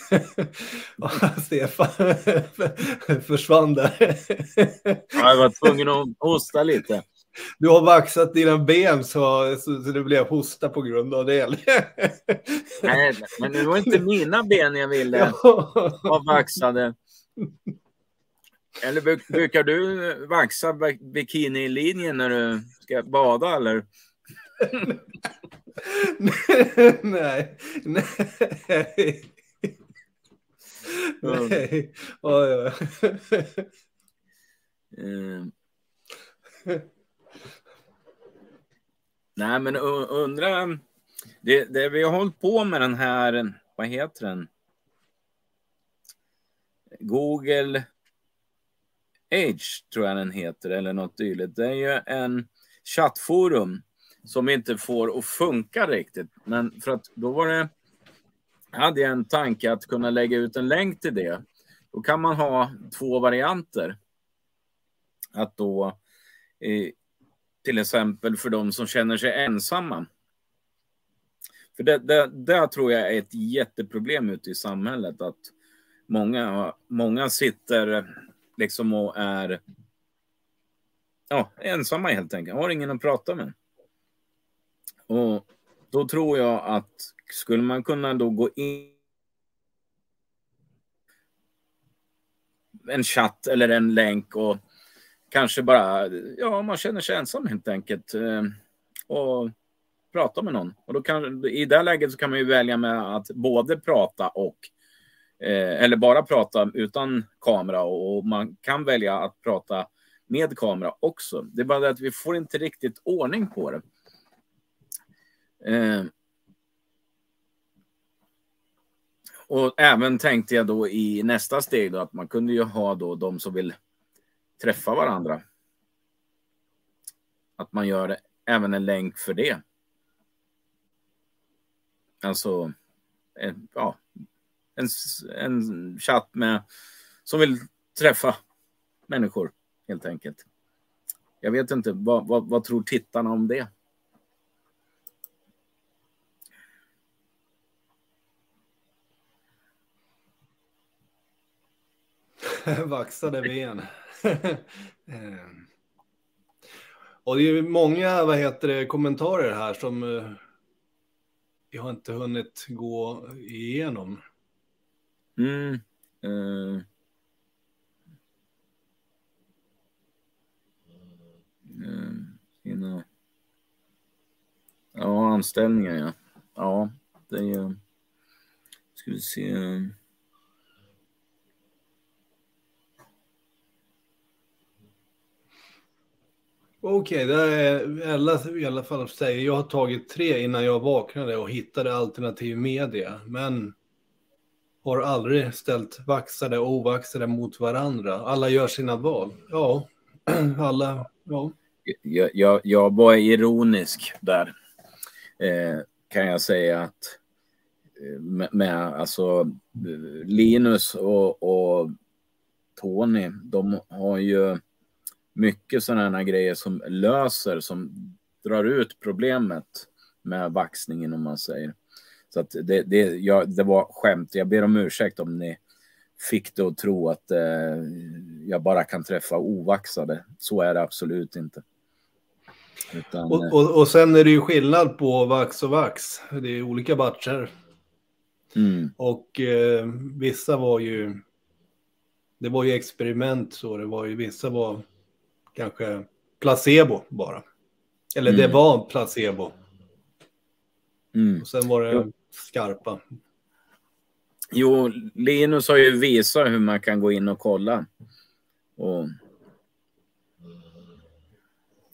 Stefan försvann där. jag var tvungen att hosta lite. Du har vaxat dina ben så, så, så det blev hosta på grund av det. Nej, men det var inte mina ben jag ville ha vaxade. Eller brukar du vaxa bikinilinjen när du ska bada eller? nej, nej. Nej. Oj, oj. Mm. Nej, men undra. Det, det vi har hållit på med den här, vad heter den? Google Age tror jag den heter eller något dylikt. Det är ju en chattforum som inte får att funka riktigt. Men för att då var det, hade jag en tanke att kunna lägga ut en länk till det. Då kan man ha två varianter. Att då eh, till exempel för de som känner sig ensamma. För det, det, det tror jag är ett jätteproblem ute i samhället. Att många, många sitter liksom och är ja, ensamma helt enkelt. Har ingen att prata med. Och då tror jag att skulle man kunna då gå in en chatt eller en länk och kanske bara, ja, man känner sig ensam helt enkelt. Eh, och prata med någon. Och då kan, I det läget så kan man ju välja med att både prata och eh, eller bara prata utan kamera och man kan välja att prata med kamera också. Det är bara det att vi får inte riktigt ordning på det. Eh, och även tänkte jag då i nästa steg då att man kunde ju ha då de som vill träffa varandra. Att man gör även en länk för det. Alltså, en, ja, en, en chatt med som vill träffa människor helt enkelt. Jag vet inte, vad, vad, vad tror tittarna om det? Vaxade ben. Ehm. Och det är många vad heter det, kommentarer här som uh, jag har inte hunnit gå igenom. Mm. Uh. Uh, Ja, anställningar ja. Ja, det är... Ska vi se. Okej, okay, det är alla i alla fall säger. Jag har tagit tre innan jag vaknade och hittade alternativ media, men har aldrig ställt vaxade och ovaxade mot varandra. Alla gör sina val. Ja, alla, ja. Jag, jag, jag var ironisk där, eh, kan jag säga att eh, med, med alltså eh, Linus och, och Tony, de har ju mycket sådana grejer som löser, som drar ut problemet med vaxningen om man säger. Så att det, det, ja, det var skämt. Jag ber om ursäkt om ni fick det att tro att eh, jag bara kan träffa ovaxade. Så är det absolut inte. Utan, och, och, och, sen är det ju skillnad på vax och vax. Det är olika batcher. Mm. Och eh, vissa var ju... Det var ju experiment så. Det var ju vissa var kanske placebo bara. Eller mm. det var placebo. Mm. Och sen var det jo. skarpa. Jo, Linus har ju visat hur man kan gå in och kolla. Och...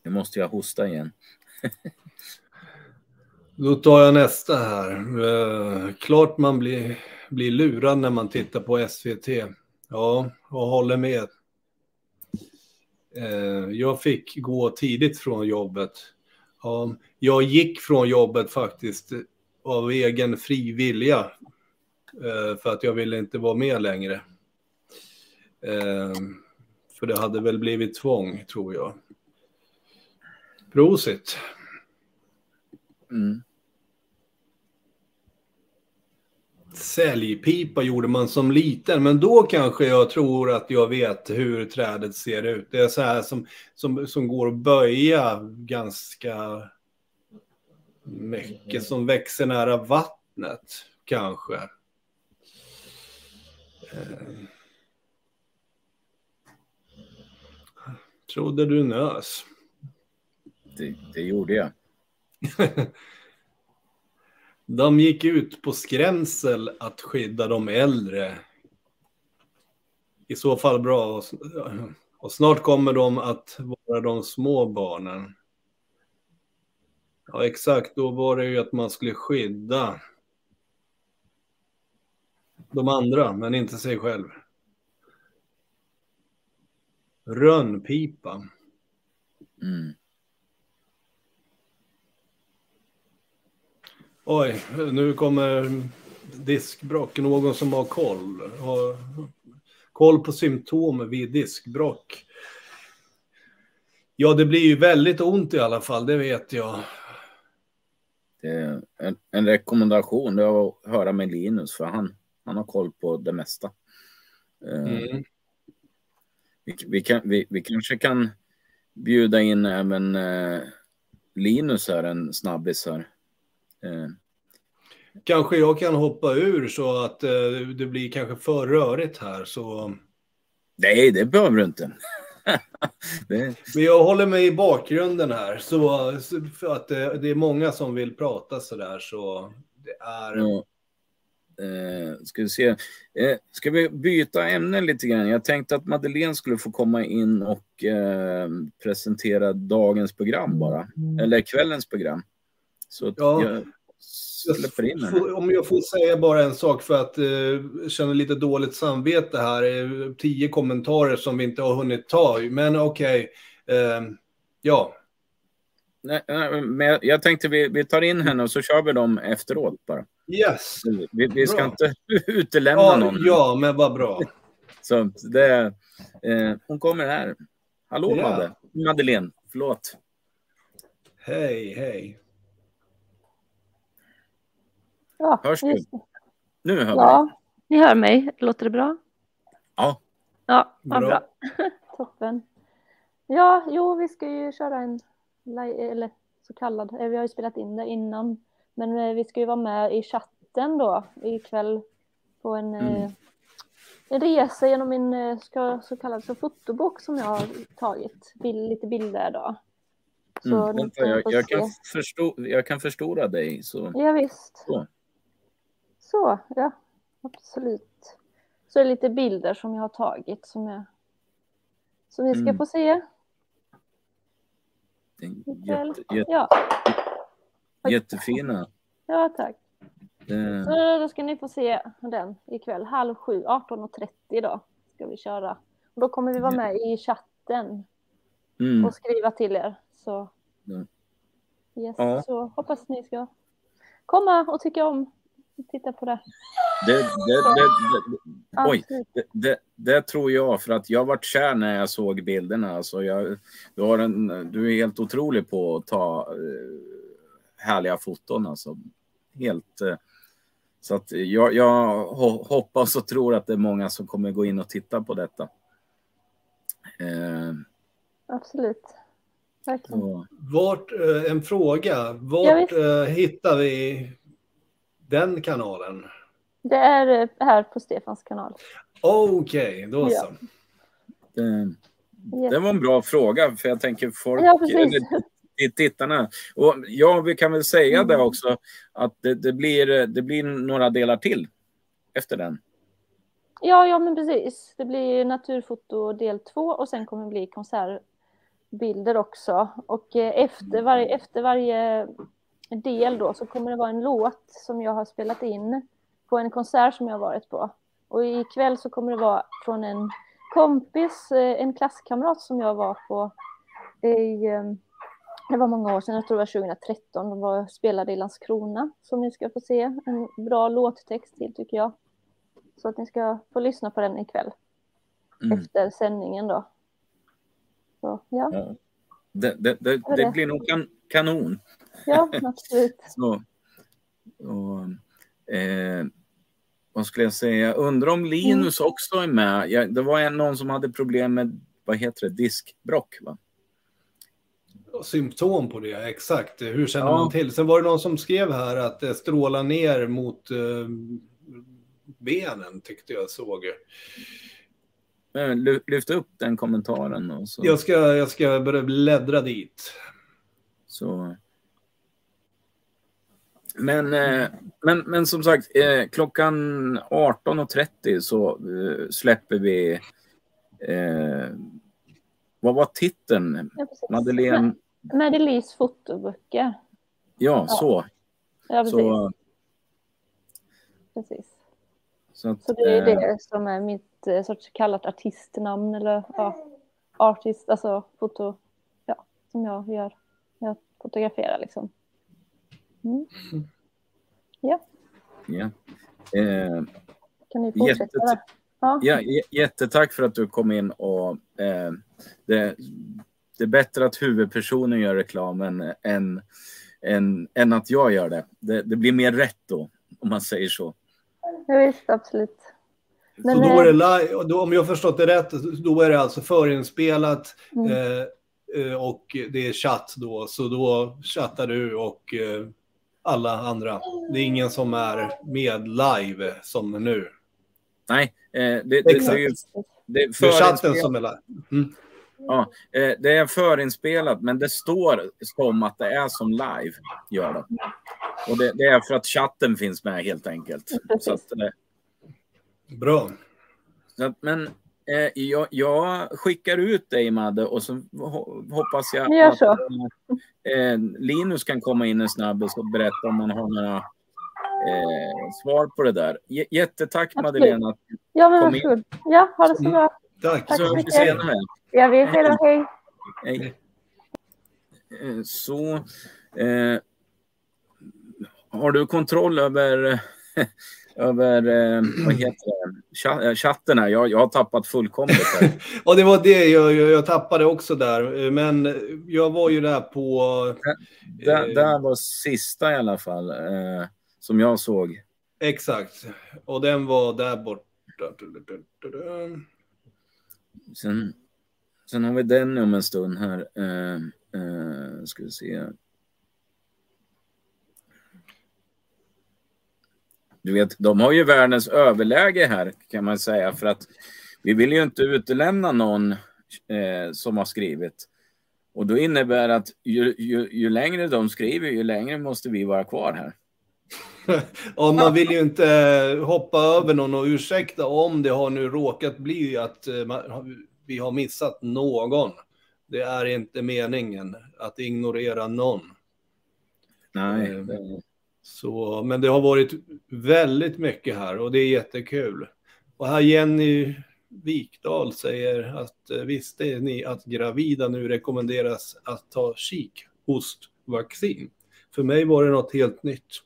Nu måste jag hosta igen. Då tar jag nästa här. Uh, klart man blir, blir lurad när man tittar på SVT. Ja, och håller med. Eh, jag fick gå tidigt från jobbet. Jag gick från jobbet faktiskt av egen fri vilja. Eh, för att jag ville inte vara med längre. Eh, för det hade väl blivit tvång, tror jag. Prosit. Mm. Säljpipa gjorde man som liten, men då kanske jag tror att jag vet hur trädet ser ut. Det är så här som, som, som går att böja ganska mycket, som växer nära vattnet, kanske. Eh. Trodde du nös. Det, det gjorde jag. De gick ut på skrämsel att skydda de äldre. I så fall bra. Och snart kommer de att vara de små barnen. Ja, exakt. Då var det ju att man skulle skydda de andra, men inte sig själv. Rönnpipa. Mm. Oj, nu kommer diskbrock. Någon som har koll. Har koll på symptom vid diskbrock. Ja, det blir ju väldigt ont i alla fall, det vet jag. Det är en, en rekommendation det är att höra med Linus, för han, han har koll på det mesta. Eh, Mm. Vi, vi, kan, vi, vi kanske kan bjuda in även eh, Linus här, en snabbis här. Eh, Kanske jag kan hoppa ur så att eh, det blir kanske för rörigt här. Så... nej, det behöver du inte. det, Men jag håller mig i bakgrunden här. Så, för att eh, det är många som vill prata så där. Så det är... ja. eh, ska vi se. Eh, ska vi byta ämne lite grann? Jag tänkte att Madeleine skulle få komma in och eh, presentera dagens program bara. Eller kvällens program. Så Ja. jag släpper in henne. Om jag får säga bara en sak för att eh, känna lite dåligt samvete här. Eh, tio kommentarer som vi inte har hunnit ta. Men okej. Eh, ja, Nej, nej, men jag- jag tänkte vi, vi tar in henne och så kör vi dem efteråt bara. yes. Vi, vi ska Bra. inte utelämna Ja, någon. ja, men vad bra. Så det, eh, hon kommer här. Hallå Ja. Madde. Madeleine, förlåt. Hej, hej. Ja, Hörs du? just. Nu hör vi ja, ni hör mig. Låter det bra? Ja. Ja, vad Bra. bra. Toppen. Ja, jo, vi ska ju köra en eller så kallad, eh, vi har ju spelat in det innan, men eh, vi ska ju vara med i chatten då ikväll på en, eh, Mm. en resa genom min ska, så kallad så fotobok som jag har tagit, bild, lite bilder då. Så Mm, vänta, jag, jag, kan se. förstå, jag kan förstora dig. Så. Ja, visst. Så. Så, ja, absolut. Så är det lite bilder som jag har tagit som, jag, som ni ska Mm. få se är. Jätte, jätte, Ja, jättefina. ja, tack. Det, Så då ska ni få se den ikväll. Halv sju, 18.30 då ska vi köra. Och då kommer vi vara med i chatten mm, och skriva till er. Så, yes, Ja. så hoppas ni ska komma och tycka om titta på det. det, det, det, det, oj, det, det, det tror jag, för att jag vart kär när jag såg bilderna. Alltså jag, du, har en, du är helt otrolig på att ta eh, härliga foton. Alltså. Helt, eh, så att jag, jag ho- hoppas och tror att det är många som kommer gå in och titta på detta. Eh, Absolut. Verkligen. Vart, eh, en fråga. Vart hittar vi den kanalen? Det är eh, här på Stefans kanal. Okej, då Ja. så. det, Yes. det var en bra fråga, för jag tänker folk, Ja, eller, tittarna. Och ja, vi kan väl säga det Mm. också, att det, det, blir, det blir några delar till efter den. Ja, ja, men precis. Det blir naturfoto del två och sen kommer det bli konsertbilder också. Och eh, efter varje, efter varje del då så kommer det vara en låt som jag har spelat in på en konsert som jag har varit på. Och ikväll så kommer det vara från en kompis, eh, en klasskamrat som jag var på i, eh, det var många år sedan, jag tror det var 2013, de var, spelade i Landskrona som ni ska få se. En bra låttext till tycker jag. Så att ni ska få lyssna på den ikväll Mm. efter sändningen då. Så ja, Ja. Det, det, det, det blir nog kan, kanon. ja absolut. Så, och, eh, vad skulle jag säga? Undrar om Linus också är med. Jag, det var en, någon som hade problem med, vad heter det, diskbrock va? Symptom på det, exakt. Hur känner Ja. man till? Sen var det någon som skrev här att det strålar ner mot eh, benen, tyckte jag såg. Ly- Lyft upp den kommentaren och så. Jag ska, jag ska börja bläddra dit. Så. Men, eh, men, men som sagt, eh, klockan 18.30 så eh, släpper vi... Eh, vad var titeln? Ja. Madeleine... Madeleines fotoböcker. Ja, så. Ja, precis. Så, precis. så, att, Så det är det som är mitt sorts kallat artistnamn eller ja, artist, alltså foto, ja, som jag gör. Jag fotograferar liksom. Mm. Ja, ja. Eh, kan ni fortsätta Jättet-? Ja, Ja, jättetack för att du kom in och eh, det, det är bättre att huvudpersonen gör reklamen än, än, än att jag gör det. det. Det blir mer rätt då, om man säger så. ja, visst, absolut. Men, så då eh, är det live, och då, om jag har förstått det rätt, då är det alltså förinspelat Mm. eh, eh, och det är chatt då. Så då chattar du och eh, alla andra. Det är ingen som är med live som nu. Nej, eh, det, det, det, det är Det är chatten som är live. Mm. ja, eh, det är förinspelat, men det står som att det är som live. Gör det. Och det, det är för att chatten finns med helt enkelt. Så att, eh, Bra. Så att, men eh, jag, jag skickar ut dig Madde och så ho- hoppas jag att så. eh, Linus kan komma in en snabbis och berätta om man har några eh, svar på det där. J- jättetack Absolut. Madeleine. att- Ja, men Kom in. Ja, ha det så Mm. bra. Tack. Tack Så hörs vi mycket. senare. Ja, vi hej då, hej. Hej. Eh, Så eh, har du kontroll över över, eh, vad heter det, Cha- eh, chatten här? Jag, jag har tappat fullkomligt. Och det var det jag, jag, jag tappade också där. Men jag var ju där på... Eh, där var sista i alla fall, eh, som jag såg. Exakt. Och den var där borta. Sen, sen har vi den om en stund här. Eh, eh, ska vi se. Du vet, de har ju världens överläge här kan man säga för att vi vill ju inte utelämna någon eh, som har skrivit. Och då innebär att ju, ju, ju längre de skriver, ju längre måste vi vara kvar här. Och man vill ju inte eh, hoppa över någon och ursäkta om det har nu råkat bli att eh, vi har missat någon. Det är inte meningen att ignorera någon. Nej, det- så, men det har varit väldigt mycket här och det är jättekul. Och här Jenny Wikdahl säger att eh, visste ni att gravida nu rekommenderas att ta kikhostvaccin? För mig var det något helt nytt.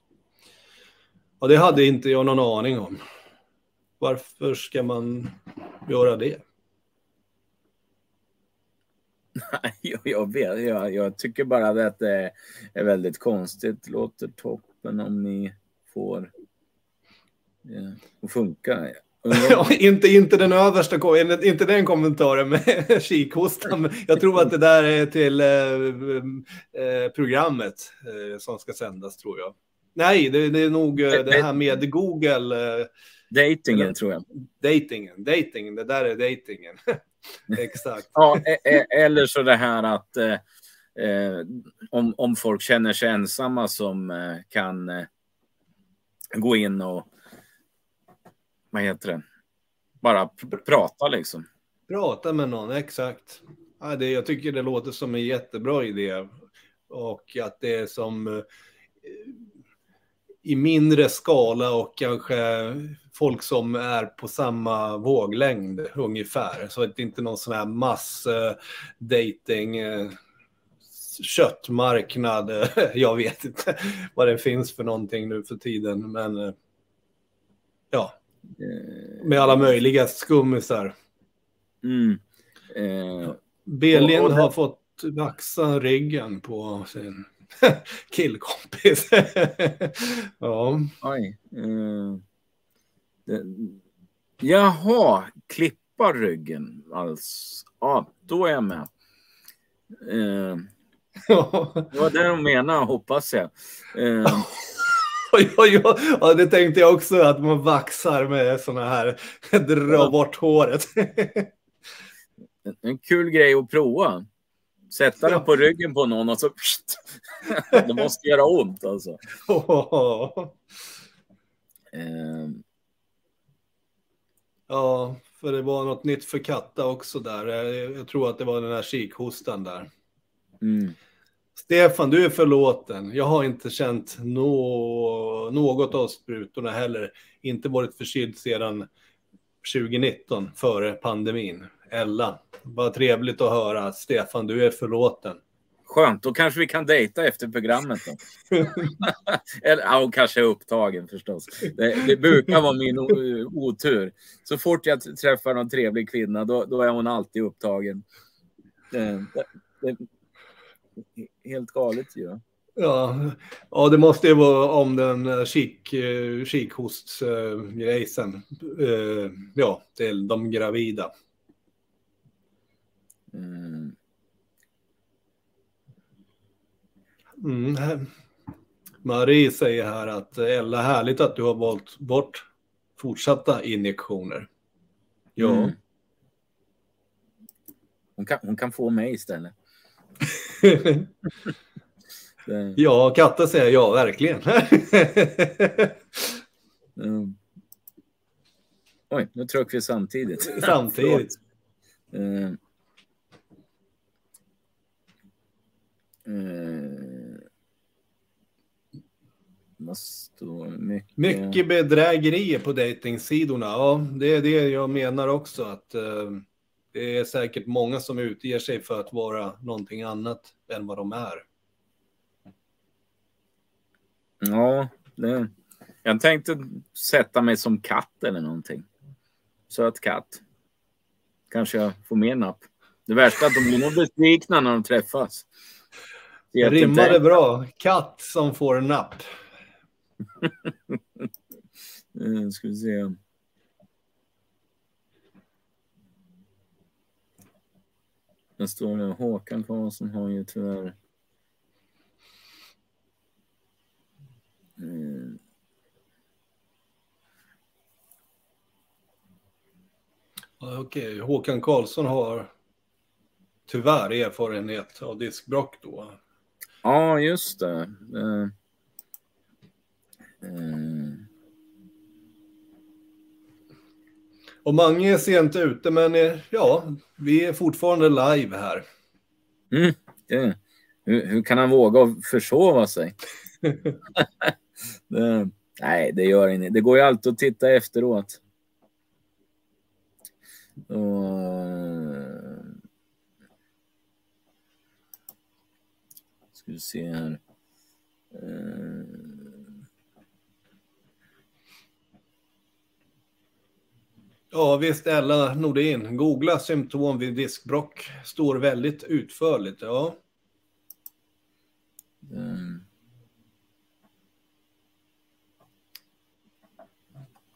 Och det hade inte jag någon aning om. Varför ska man göra det? jag, jag vet, jag, jag tycker bara att det är väldigt konstigt. Låter toppen om ni får ja, att funka. Ja, inte, inte den översta, inte den kommentaren med kikhostan. Jag tror att det där är till eh, eh, programmet eh, som ska sändas, tror jag. Nej, det, det är nog eh, det här med Google, eh, Datingen tror jag. datingen. Datingen, det där är datingen. Exakt. Ja, e- e- eller så det här att eh, om, om folk känner sig ensamma som eh, kan eh, gå in och vad heter det? Bara pr- prata liksom. Prata med någon, exakt. Ja, det, jag tycker det låter som en jättebra idé. Och att det är som eh, i mindre skala och kanske folk som är på samma våglängd ungefär. Så att det inte är någon sån här mass eh, dating eh, köttmarknad. Jag vet inte vad det finns för någonting nu för tiden. Men eh, ja, Eh, med alla möjliga skummisar. mm. eh, Belin Och- och det- har fått vaxa ryggen på sin killkompis. ja, oj. Eh, Det, jaha, klippa ryggen alltså. Ja, då är jag med. Eh, det var det de menade, hoppas jag. Eh, oj, oj. Ja, det tänkte jag också, att man vaxar med såna här, dra bort håret. en kul grej att prova. Sätta den på ryggen på någon och så... det måste göra ont alltså. Eh, Ja, för det var något nytt för Katta också där. Jag, jag tror att det var den här kikhostan där. mm. Stefan, du är förlåten. Jag har inte känt nå något av sprutorna heller. Inte varit förkyld sedan 2019, före pandemin. Ella, bara trevligt att höra. Stefan, du är förlåten. Skönt, då kanske vi kan dejta efter programmet. Då. Eller, ja, hon kanske är upptagen förstås. Det, det brukar vara min otur. Så fort jag träffar någon trevlig kvinna, då, då är hon alltid upptagen. Det, det, det, helt galet ju. Ja. Ja, det måste ju vara om den eh, eh, kikhostgrejsen. Eh, ja, till de gravida. Mm. Mm. Marie säger här att Ella, härligt att du har valt bort fortsatta injektioner. Ja, Mm. Hon, kan, hon kan få mig istället. Ja, Katta säger ja, verkligen. mm. Oj, nu tryckte vi samtidigt. Samtidigt. Eh, vad står mycket? Mycket bedrägerier på dejtingsidorna. Ja, det är det jag menar också. Att eh, det är säkert många som utger sig för att vara någonting annat än vad de är. Ja, det, jag tänkte sätta mig som katt eller någonting. Söt katt. Kanske jag får mer napp. Det värsta är att de blir nog besvikna när de träffas. Det rimmade bra. Katt som får napp. Eh, ska vi se. Där står det Håkan Karlsson har ju tyvärr Ja, Okej, Håkan Karlsson har tyvärr erfarenhet av diskbrock då. Ja, just det. Eh, eh, Och Mange är sent ute, men eh, ja, vi är fortfarande live här. mm, det, hur, hur kan han våga försova sig? det, nej, det gör inget. Det går ju alltid att titta efteråt. Och, ska vi se här. Eh, Ja, visst, Ella Nordin. Googla symptom vid diskbrock. Står väldigt utförligt. Ja, Mm.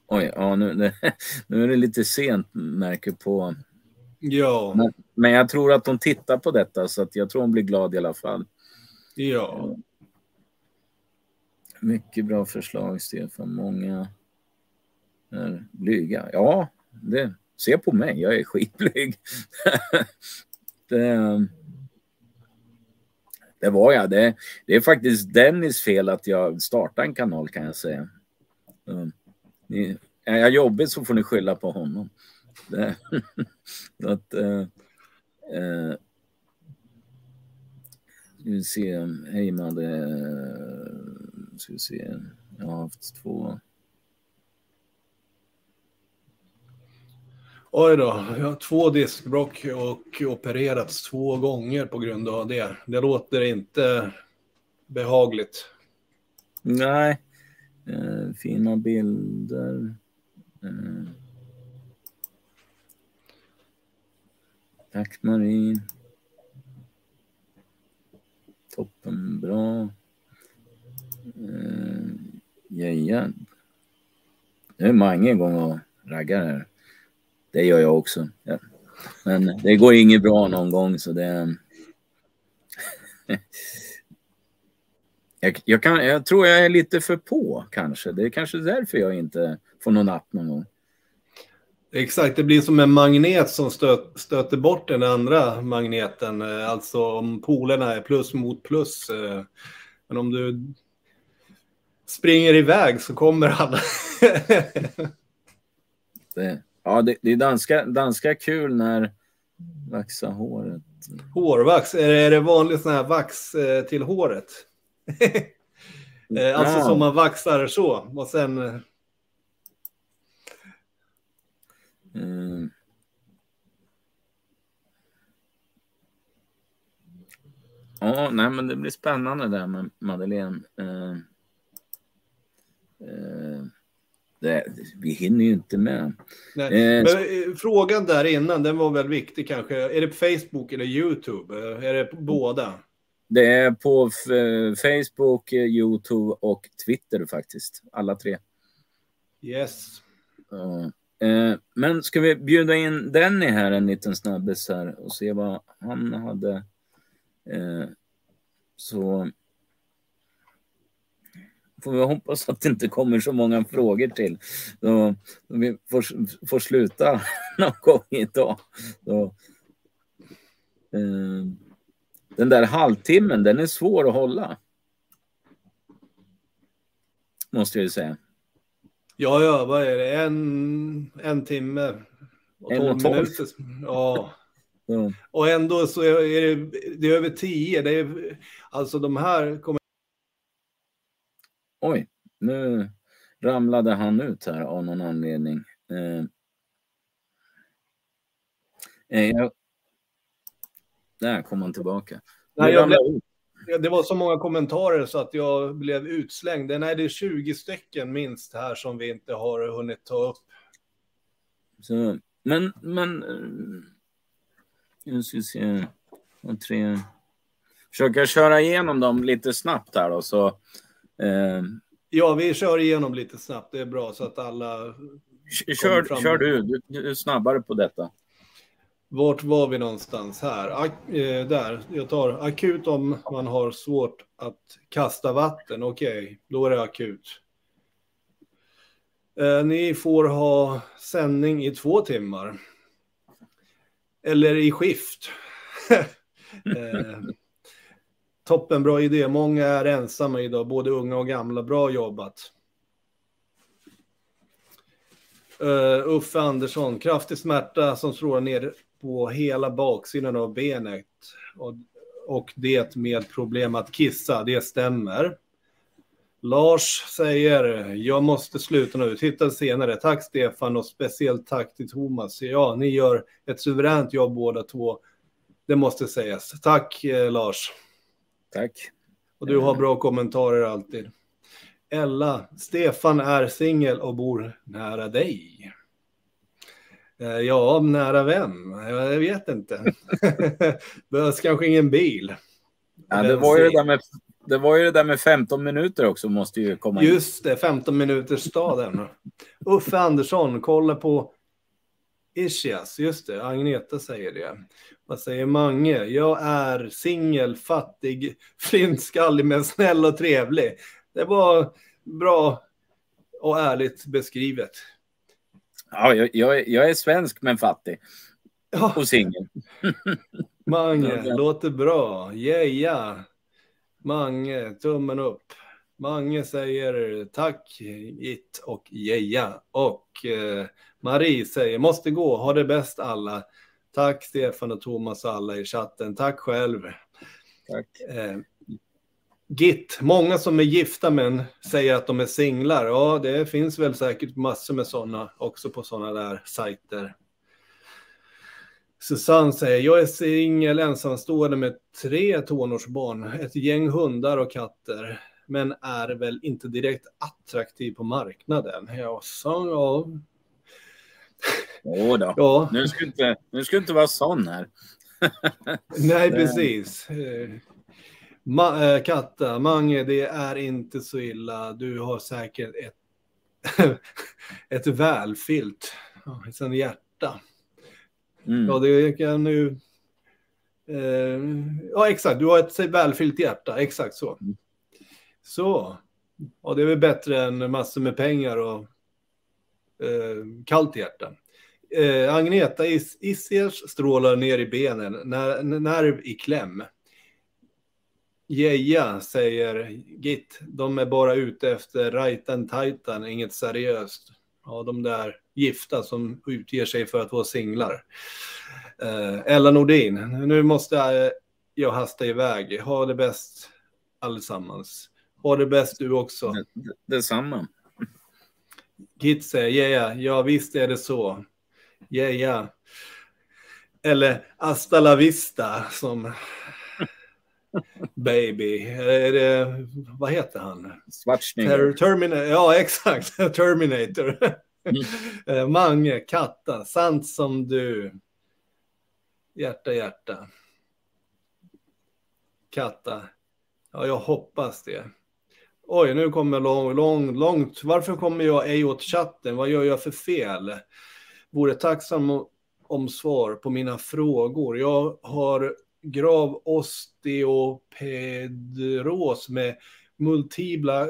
Oj, ja, nu, det, nu är det lite sent märker på. ja, Men, men jag tror att de tittar på detta så att jag tror hon blir glad i alla fall. ja. Mycket bra förslag, Stefan. Många är blyga. Ja, det, se på mig. Jag är skitblyg. det, det var jag. Det, det är faktiskt Dennis fel att jag startade en kanal kan jag säga. Ni, är jag jobbig så får ni skylla på honom. Det, att, eh, eh, ska vi se. Hej Madde. Eh, ska vi se. Jag har haft två. Oj då, jag har två diskbrock och opererats två gånger på grund av det. Det låter inte behagligt. Nej. Eh, fina bilder. Eh. Tack Marie. Toppen bra. Eh, ja, ja. Nu är Mange igång och raggar här. Det gör jag också. Ja. Men det går inget bra någon gång så det... jag, jag, kan, jag tror jag är lite för på kanske. Det är kanske därför jag inte får någon napp någon gång. Exakt, det blir som en magnet som stöt, stöter bort den andra magneten. eh, Alltså om polerna är plus mot plus. eh, Men om du springer iväg så kommer alla. Det, ja, det, det är ganska, ganska kul när vaxa håret. Hårvax, är det, är det vanlig sån här vax eh, till håret? Eh, alltså Ja. som man vaxar så och sen... eh, Mm. Ja, nej, men det blir spännande där med Madeleine. Eh, eh, det, vi hinner ju inte med. Eh, Men, eh, frågan där innan, den var väl viktig kanske. Är det på Facebook eller YouTube? Eh, Är det på båda? Det är på f- Facebook, eh, Youtube och Twitter faktiskt. Alla tre. Yes. Eh, men ska vi bjuda in Denny här en liten snabbis här och se vad han hade. Eh, så får vi hoppas att det inte kommer så många frågor till. Så vi får, får sluta någon gång idag. Så, eh, den där halvtimmen, den är svår att hålla. Måste jag ju säga. Ja, ja, vad är det? En, en timme och En och tolv minuter. Ja, Så. och ändå så är det, det är över tio. Det är, alltså de här kommer... Oj, nu ramlade han ut här av någon anledning. Eh, eh, jag... Där kom han tillbaka. Nej, jag ut. Det var så många kommentarer så att jag blev utslängd. Nej, det är 20 stycken minst här som vi inte har hunnit ta upp. Så, men, men... eh, Nu ska vi se. Och tre... Försöka köra igenom dem lite snabbt här då, så... Eh, Ja, vi kör igenom lite snabbt. Det är bra så att alla... kör, kör du. du. Är snabbare på detta. Vart var vi någonstans här? Ak eh, där. Jag tar akut om man har svårt att kasta vatten. Okej, då är det akut. Eh, ni får ha sändning i två timmar. Eller i skift. eh, toppen, bra idé. Många är ensamma idag, både unga och gamla. Bra jobbat. Uh, Uffe Andersson, kraftig smärta som slår ner på hela baksidan av benet. Och, och det med problem att kissa, det stämmer. Lars säger, jag måste sluta nu, titta senare. Tack Stefan och speciellt tack till Thomas. Ja, ni gör ett suveränt jobb båda två. Det måste sägas. Tack eh, Lars. Tack. Och du har bra kommentarer alltid. Ella, Stefan är singel och bor nära dig. Eh, Ja, nära vem? Jag vet inte. Behövs kanske ingen bil. Ja, det, var ju det, där med, det var ju det där med 15 minuter också, måste ju komma in. Just det, 15 minuters staden. Uffe Andersson, kolla på Ischias. Just det, Agneta säger det. Vad säger Mange? Jag är singel, fattig, flintskallig men snäll och trevlig. Det var bra och ärligt beskrivet. Ja, jag, jag, är- jag är svensk men fattig. Ja, Och singel. Mange, låter bra. Jeja. Mange, tummen upp. Mange säger tack, it och jeja. Och eh, Marie säger måste gå, ha det bäst alla. Tack Stefan och Thomas och alla i chatten. Tack själv. Tack. Eh, Git, många som är gifta men säger att de är singlar. Ja, det finns väl säkert massor med sådana också på sådana där sajter. Susanne säger, jag är singel, ensamstående med tre tonårsbarn, ett gäng hundar och katter, men är väl inte direkt attraktiv på marknaden. Ja, så, ja. Åh då. ja. Nu ska inte, nu ska inte vara sån här. Nej, precis. Ma- eh, Katta, Mange, det är inte så illa. Du har säkert ett ett välfyllt, sånt hjärta. Mm. Ja, det kan nu... Eh, ja, exakt. Du har ett välfyllt hjärta. Exakt så. Mm. Så. Ja, det är väl bättre än massor med pengar och eh, kallt hjärta. Eh, Agneta Is Isiers strålar ner i benen, när, nerv i kläm. Geja säger Git, de är bara ute efter rajtan tajtan, inget seriöst. Ja, de där gifta som utger sig för att vara singlar. Eh, Ella Nordin, nu måste jag, jag hasta iväg. Ha det bäst allesammans. Ha det bäst du också. Det, det, detsamma. Git säger, ja, ja, visst är det så. Yeah, ja. Eller hasta la vista som baby. Är det, vad heter han? Schwarzenegger. Ter Terminator. Ja, exakt. Terminator. Eh, Mange, Katta, sant som du. Hjärta, hjärta. Katta. Ja, jag hoppas det. Oj, nu kommer jag lång, lång, långt. Varför kommer jag ej åt chatten? Vad gör jag för fel? Vore tacksam om, svar på mina frågor. Jag har grav osteopedros med multipla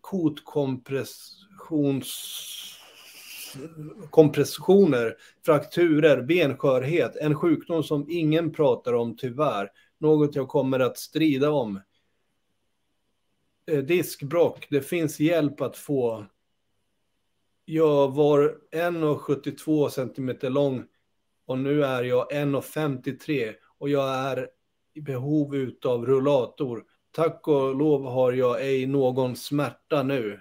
kotkompressioner, frakturer, benskörhet, en sjukdom som ingen pratar om tyvärr, något jag kommer att strida om. Eh, Diskbrock, det finns hjälp att få. Jag var 1,72 centimeter lång och nu är jag 1,53 och jag är i behov av rullator. Tack och lov har jag ej någon smärta nu.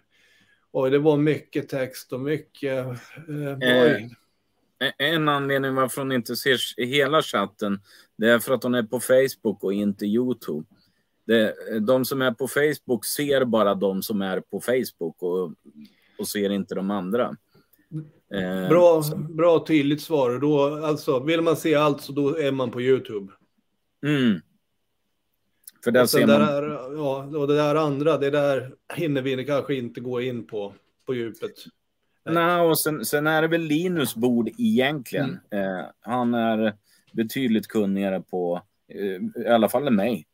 Och det var mycket text och mycket... Eh, eh, en anledning varför hon inte ser hela chatten, det är för att hon är på Facebook och inte YouTube. Det, de som är på Facebook ser bara de som är på Facebook och, och ser inte de andra. Eh, bra, bra tydligt svar. Då, alltså, vill man se allt så då är man på YouTube. Mm. För där ser man... Där, ja, och det där andra, det där hinner vi kanske inte gå in på, på djupet. Nej, Nej och sen, sen, är det väl Linus bord egentligen. Mm. Eh, han är betydligt kunnigare på, eh, i alla fall än mig.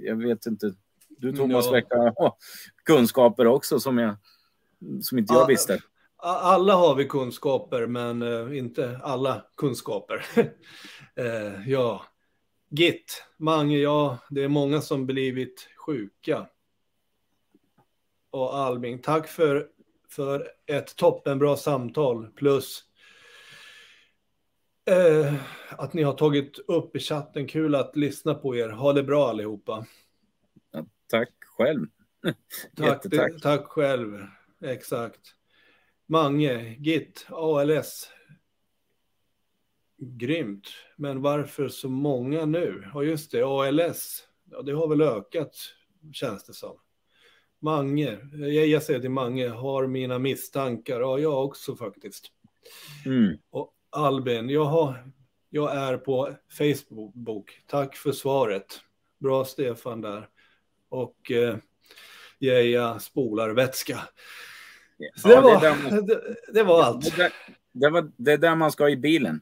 Jag vet inte. Du Thomas ja. verkar ha kunskaper också som, jag, som inte jag visste. Alla har vi kunskaper, men uh, inte alla kunskaper. uh, ja, Git, Mange, ja, det är många som blivit sjuka. Och Albin, tack för, för ett toppenbra samtal plus uh, att ni har tagit upp i chatten. Kul att lyssna på er. Ha det bra allihopa. Ja, tack själv. tack, det, tack själv. Exakt. Mange, Git, ALS. Grymt. Men varför så många nu? Ja, just det, ALS. Ja, det har väl ökat, känns det som. Mange, jag, säger till Mange, har mina misstankar. Ja, jag också faktiskt. Mm. Och Albin, jag, har, jag är på Facebook. Tack för svaret. Bra Stefan där. Och eh, Geja spolar vätska. Så ja, det, var, det, man, det, det, var allt. Det, det, var, det är där man ska i bilen.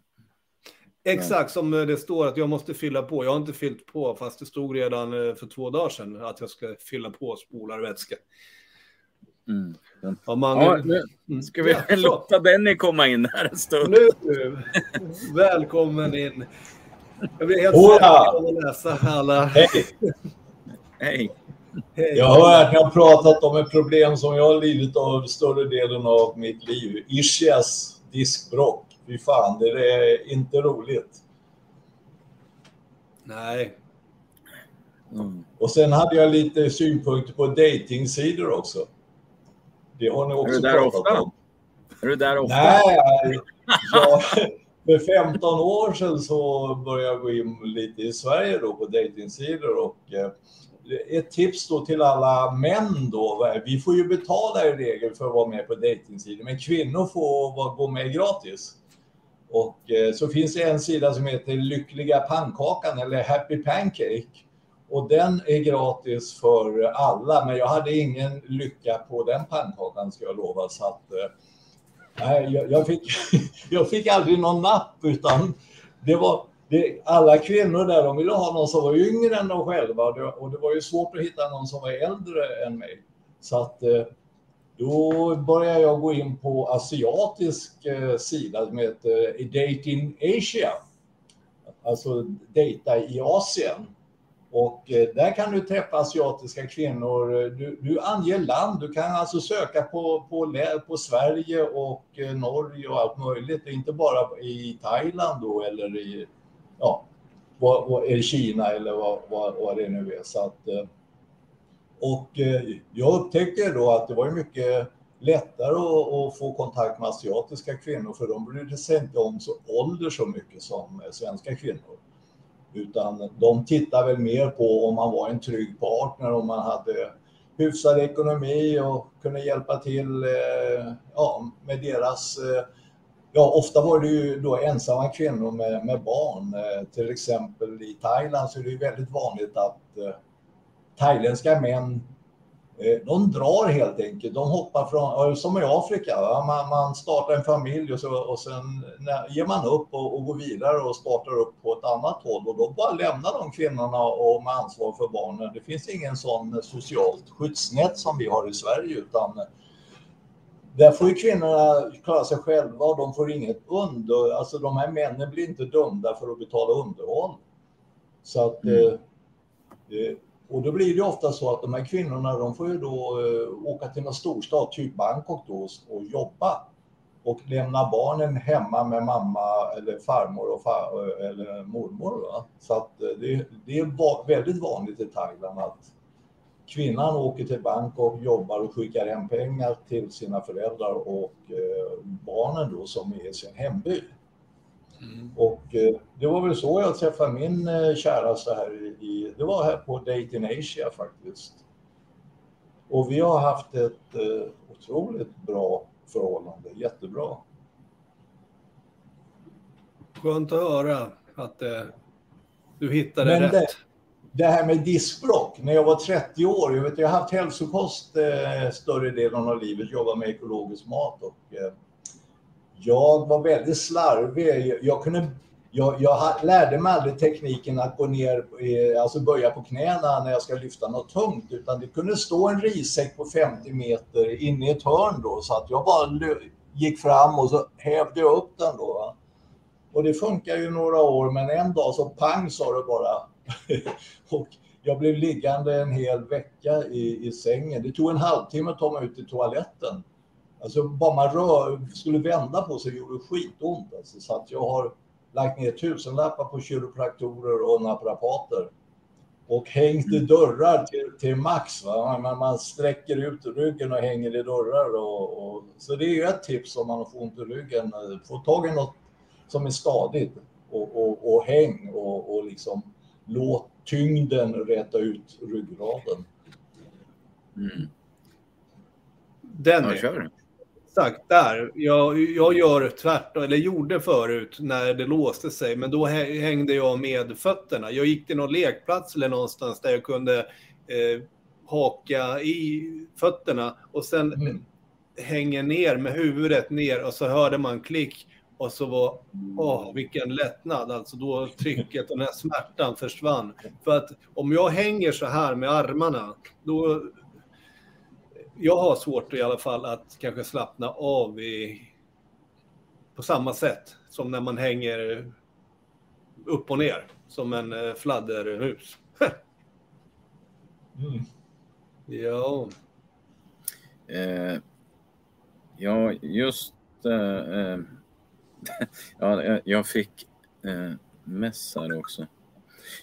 Exakt som det står att jag måste fylla på. Jag har inte fyllt på fast det stod redan eh, för två dagar sedan att jag ska fylla på spolarvätska. Mm. Ja, man, ja, nu ska vi ja, låta Benny komma in här en stund. Nu, välkommen in. Jag blir helt säker att läsa alla. Hej. Hej. Jag hör att ni har pratat om ett problem som jag har lidit av större delen av mitt liv. Ischias diskbrock. Fy fan, det är inte roligt. Nej. Mm. Och sen hade jag lite synpunkter på datingsidor också. Det har ni också pratat ofta? om. Är du där ofta? Nej, jag, för 15 år sedan så började jag gå in lite i Sverige då på datingsidor och eh, ett tips då till alla män då. Vi får ju betala i regel för att vara med på dejtingsidor, men kvinnor får gå med gratis. Och eh, så finns det en sida som heter Lyckliga pannkakan eller Happy Pancake. och den är gratis för alla, men jag hade ingen lycka på den pannkakan ska jag lova. Så att, eh, nej, jag, jag, fick, jag fick aldrig någon napp utan det var det, alla kvinnor där, de ville ha någon som var yngre än de själva och det, och det var ju svårt att hitta någon som var äldre än mig. Så att eh, då började jag gå in på asiatisk eh, sida som heter eh, Dating Asia. Alltså data i Asien. Och där kan du träffa asiatiska kvinnor. Du, du anger land, du kan alltså söka på, på, på Sverige och Norge och allt möjligt. Inte bara i Thailand då eller i ja, vad, vad är Kina eller vad, vad, vad det nu är. Så att, eh, och eh, jag upptäckte då att det var mycket lättare att, att, få kontakt med asiatiska kvinnor för de brydde sig inte om så ålder så mycket som eh, svenska kvinnor. Utan de tittar väl mer på om man var en trygg partner, om man hade hyfsad ekonomi och kunde hjälpa till ja, med deras Ja, ofta var det ju då ensamma kvinnor med, med barn. Eh, till exempel i Thailand så är det ju väldigt vanligt att eh, thailändska män eh, de drar helt enkelt. De hoppar från, som i Afrika, man, man, startar en familj och, så, och sen när, ger man upp och, och, går vidare och startar upp på ett annat håll och då bara lämnar de kvinnorna och med ansvar för barnen. Det finns ingen sån socialt skyddsnät som vi har i Sverige utan där får ju kvinnorna klara sig själva och de får inget under, alltså de här männen blir inte dömda för att betala underhåll. Så att, mm. eh, eh och då blir det ofta så att de här kvinnorna, de får ju då eh, åka till någon storstad, typ Bangkok då, och jobba. Och lämna barnen hemma med mamma eller farmor och far, eller mormor. Va? Så att eh, det, det är väldigt vanligt i Thailand att kvinnan åker till Bangkok, jobbar och skickar hem pengar till sina föräldrar och eh, barnen då som är i sin hemby. Mm. Och eh, det var väl så jag träffade min eh, käraste här i, det var här på Date in Asia faktiskt. Och vi har haft ett otroligt bra förhållande, jättebra. Skönt att höra att eh, du hittade Men rätt det det här med diskbrock, när jag var 30 år, jag, vet, jag har haft hälsokost eh, större delen av livet, jobbat med ekologisk mat och eh, jag var väldigt slarvig. Jag, jag kunde, jag, jag, lärde mig aldrig tekniken att gå ner, eh, alltså böja på knäna när jag ska lyfta något tungt, utan det kunde stå en rissäck på 50 meter inne i ett hörn då, så att jag bara gick fram och så hävde jag upp den då. Va? Och det funkar ju några år, men en dag så pang sa det bara och jag blev liggande en hel vecka i, i sängen. Det tog en halvtimme att ta mig ut till toaletten. Alltså bara man rör, skulle vända på sig gjorde det skitont. Alltså, så att jag har lagt ner tusenlappar på kiropraktorer och naprapater. Och hängt i mm. dörrar till, till max. Va? Man, man sträcker ut ryggen och hänger i dörrar. Och, och, så det är ju ett tips om man får ont i ryggen. Få tag i något som är stadigt och, och, och häng och, och liksom låt tyngden räta ut ryggraden. Mm. Den ja, kör. Exakt, där. Jag, jag gör tvärtom, eller gjorde förut när det låste sig, men då hängde jag med fötterna. Jag gick till någon lekplats eller någonstans där jag kunde eh, haka i fötterna och sen mm. hänger ner med huvudet ner och så hörde man klick och så var, åh, vilken lättnad, alltså då trycket och den här smärtan försvann. För att om jag hänger så här med armarna, då... Jag har svårt i alla fall att kanske slappna av i, på samma sätt som när man hänger upp och ner, som en eh, fladdermus. mm. Ja. Eh, ja, just eh, eh ja, jag fick eh, mässar också.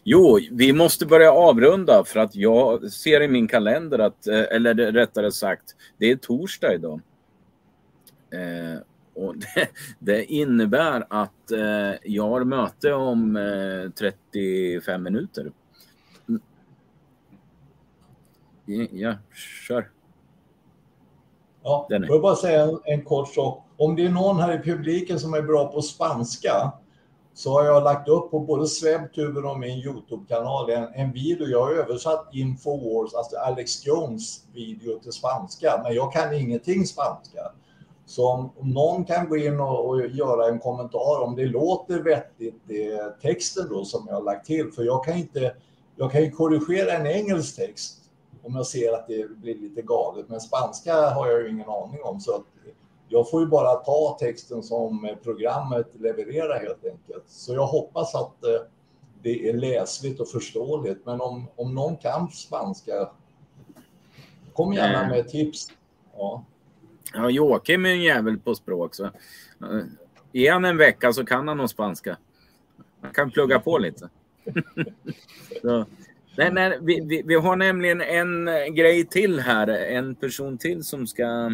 Jo, vi måste börja avrunda för att jag ser i min kalender att, eh, eller rättare sagt, det är torsdag idag. Eh, och det, det, innebär att eh, jag har möte om eh, 35 minuter. Ja, ja kör. Ja, får jag bara säga en, en kort sak. Om det är någon här i publiken som är bra på spanska så har jag lagt upp på både Swebtuber och min Youtube-kanal en, en video. Jag har översatt Infowars, alltså Alex Jones video till spanska, men jag kan ingenting spanska. Så om, om någon kan gå in och, och, göra en kommentar om det låter vettigt, det texten då som jag har lagt till, för jag kan inte, jag kan ju korrigera en engelsk text om jag ser att det blir lite galet, men spanska har jag ju ingen aning om, så att jag får ju bara ta texten som programmet levererar helt enkelt. Så jag hoppas att eh, det är läsligt och förståeligt. Men om, om någon kan spanska, kom gärna eh. med tips. Ja. Ja, Joakim är en jävel på språk. Så. Ge han en vecka så kan han nog spanska. Han kan plugga på lite. Nej, nej, vi, vi, vi, har nämligen en grej till här. En person till som ska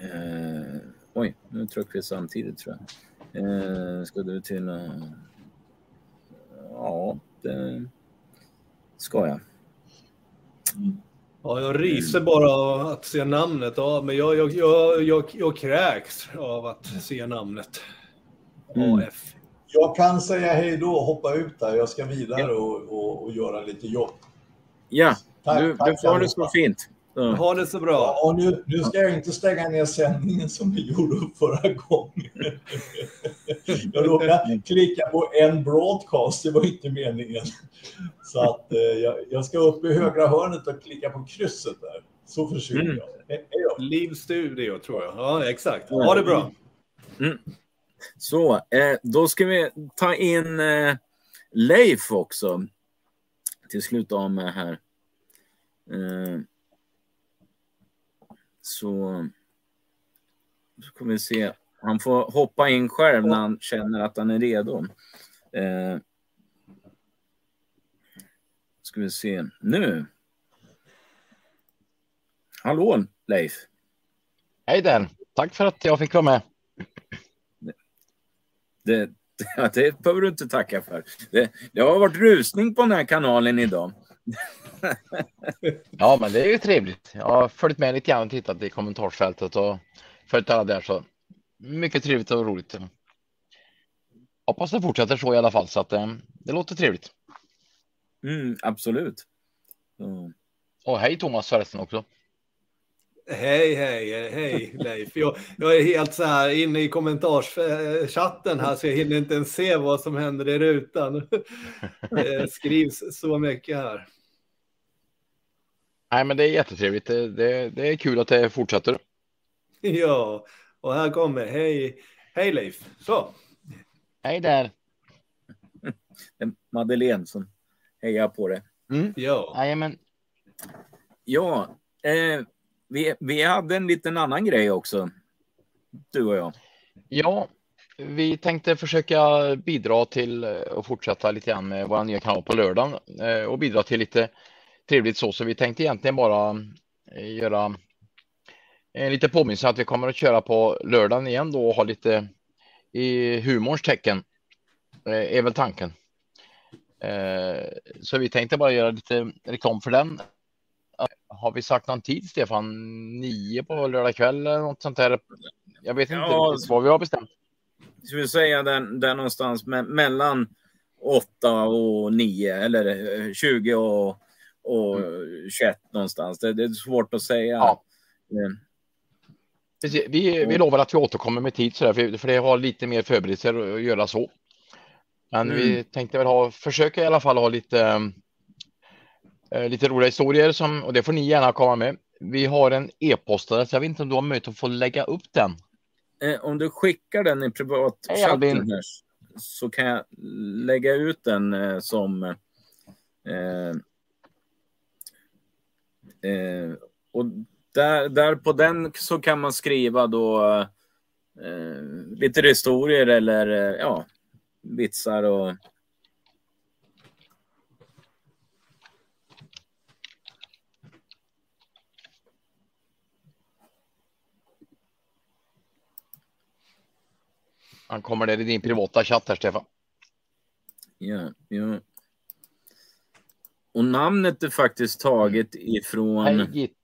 Eh, oj, nu trycker vi samtidigt tror jag. Eh, ska du till... Uh, ja, det ska jag. Ja, jag ryser bara av att se namnet. Ja, men jag, jag, jag, jag, jag kräks av att se namnet. Mm. AF. Jag kan säga hej då och hoppa ut där. Jag ska vidare och, och, och göra lite jobb. Ja, tack, du, tack, du får det så fint. Ha det så bra. Ja, och nu, nu ska jag inte stänga ner sändningen som vi gjorde förra gången. Jag råkade klicka på en broadcast, det var inte meningen. Så att eh, jag, jag, ska upp i högra hörnet och klicka på krysset där. Så försöker mm. jag. He Liv Studio tror jag. Ja, exakt. Ha det bra. Mm. Så, eh, då ska vi ta in eh, Leif också. Till slut av med här. Eh, så, så kommer vi se. Han får hoppa in själv när han känner att han är redo. Eh, ska vi se. Nu. Hallå Leif. Hej där. Tack för att jag fick vara med. Det, det, det behöver du inte tacka för. Det, det har varit rusning på den här kanalen idag. ja, men det är ju trevligt. Jag har följt med lite grann och tittat i kommentarsfältet och följt alla där så mycket trevligt och roligt. Hoppas det fortsätter så i alla fall så att det, eh, det låter trevligt. Mm, absolut. Mm. Och hej Thomas förresten också. Hej, hej, hej Leif. Jag, jag, är helt så här inne i kommentarschatten här så jag hinner inte ens se vad som händer i rutan. Det skrivs så mycket här. Nej, men det är jättetrevligt. Det, det, det är kul att det fortsätter. Ja, och här kommer hej, hej Leif. Så. Hej där. Madeleine som hejar på det. Mm. Ja. Jajamän. Ja, eh, vi, vi hade en liten annan grej också. Du och jag. Ja, vi tänkte försöka bidra till och fortsätta lite grann med vår nya kanal på lördagen eh, och bidra till lite trevligt så. Så vi tänkte egentligen bara eh, göra en lite påminnelse att vi kommer att köra på lördagen igen då och ha lite i humorns tecken. Eh, är väl tanken. Eh, så vi tänkte bara göra lite reklam för den. Har vi sagt någon tid, Stefan? Nio på lördag kväll eller något sånt där? Jag vet inte ja, vad vi har bestämt. Ska vi säga den, den någonstans me mellan åtta och nio eller 20 och och mm. 21 någonstans. Det, det, är svårt att säga. Ja. Mm. Vi, vi lovar att vi återkommer med tid så för, för det har lite mer förberedelser att göra så. Men mm. vi tänkte väl ha, försöka i alla fall ha lite, äh, lite roliga historier som, och det får ni gärna komma med. Vi har en e-postadress, jag vet inte om du har möjlighet att få lägga upp den. Eh, om du skickar den i privatchatten hey, så kan jag lägga ut den eh, som eh, Eh, och där, där på den så kan man skriva då eh, lite historier eller eh, ja, vitsar och Han kommer där i din privata chatt här, Stefan. Ja, ja. Och namnet är faktiskt taget ifrån... Hej,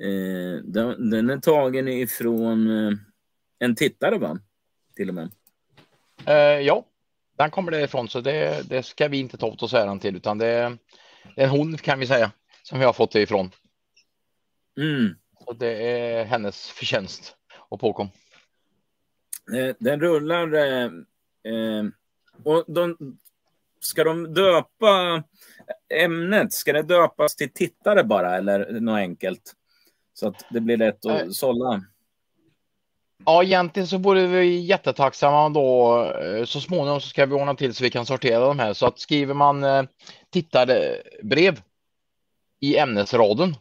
eh, den, den, är tagen ifrån eh, en tittare, va? till och med. Eh, ja, den kommer det ifrån så det, det ska vi inte ta åt oss äran till utan det, det är en hon kan vi säga som vi har fått det ifrån. Mm. Och det är hennes förtjänst och påkom. Eh, den rullar. Eh, eh, och de, ska de döpa ämnet? Ska det döpas till tittare bara eller något enkelt? Så att det blir lätt att sålla. Ja, egentligen så vore vi jättetacksamma då. eh, Så småningom så ska vi ordna till så vi kan sortera de här. Så att skriver man eh, tittarbrev i ämnesraden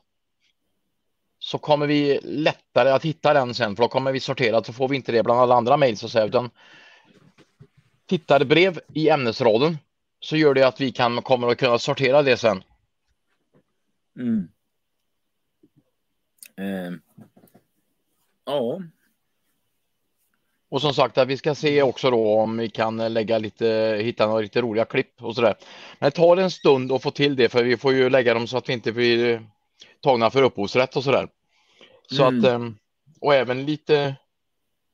så kommer vi lättare att hitta den sen för då kommer vi sortera så får vi inte det bland alla andra mejl så att säga utan tittarbrev i ämnesraden så gör det att vi kan kommer att kunna sortera det sen. Mm. Eh, ja, Och som sagt att vi ska se också då om vi kan lägga lite, hitta några lite roliga klipp och sådär. Men det tar en stund att få till det för vi får ju lägga dem så att vi inte blir tagna för upphovsrätt och sådär. Så Mm. att, ehm, och även lite,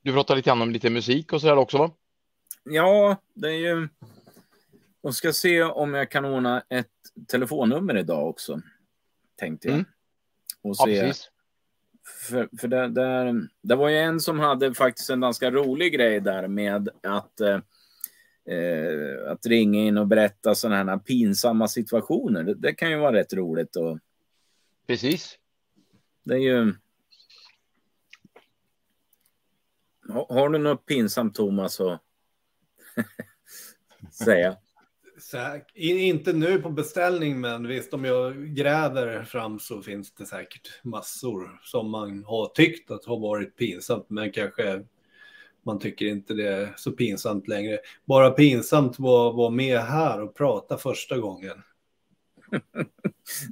du pratar lite grann om lite musik och sådär också va? ja, det är ju... Jag ska se om jag kan ordna ett telefonnummer idag också. Tänkte jag. Mm. Och Ja, se, precis. För, för det, där, det var ju en som hade faktiskt en ganska rolig grej där med att, eh, eh, att ringa in och berätta sådana här pinsamma situationer. Det, det kan ju vara rätt roligt. Och Precis. det är ju... Har, har du något pinsamt Thomas att säga? Säk- inte nu på beställning, men visst om jag gräver fram så finns det säkert massor som man har tyckt att har varit pinsamt, men kanske man tycker inte det är så pinsamt längre. Bara pinsamt var vara med här och prata första gången.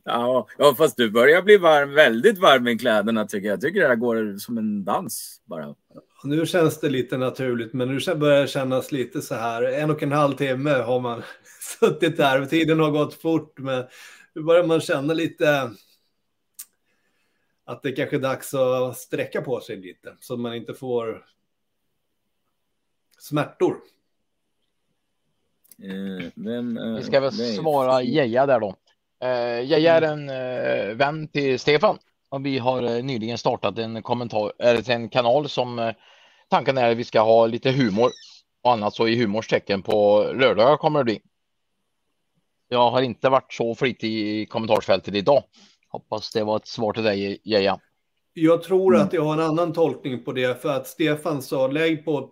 Ja, fast du börjar bli varm, väldigt varm i kläderna tycker jag. Jag tycker det här går som en dans bara. Och Nu känns det lite naturligt, men nu börjar det kännas lite så här. En och en halv timme har man suttit där tiden har gått fort, men nu börjar man känna lite att det kanske är dags att sträcka på sig lite så att man inte får smärtor. Eh, vem, eh, Vi ska väl svara Geja där då. Eh, Geja är en eh, vän till Stefan och vi har eh, nyligen startat en kommentar, eller en kanal som eh, tanken är att vi ska ha lite humor och annat så i humors tecken på lördagar kommer det bli. Jag har inte varit så flitig i kommentarsfältet idag. Hoppas det var ett svar till dig Geja. Jag tror Mm. att jag har en annan tolkning på det, för att Stefan sa lägg på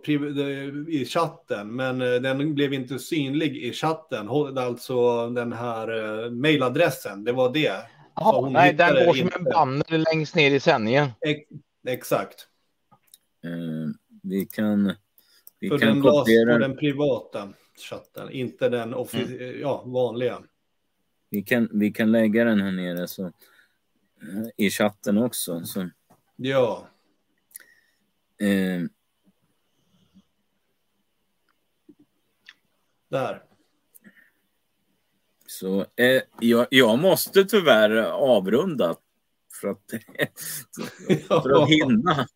i chatten, men eh, den blev inte synlig i chatten. Alltså den här mailadressen, det var det. Jaha, hon nej, den går som inte. en banner längst ner i sändningen. Ex- exakt. Eh, vi kan, vi För kan den lades på kopiera, den privata chatten, inte den offi- Mm. ja, vanliga. vi kan, vi kan lägga den här nere så, eh, i chatten också. Så, Ja, eh, där. Så eh, jag, jag måste tyvärr avrunda för att, för att hinna.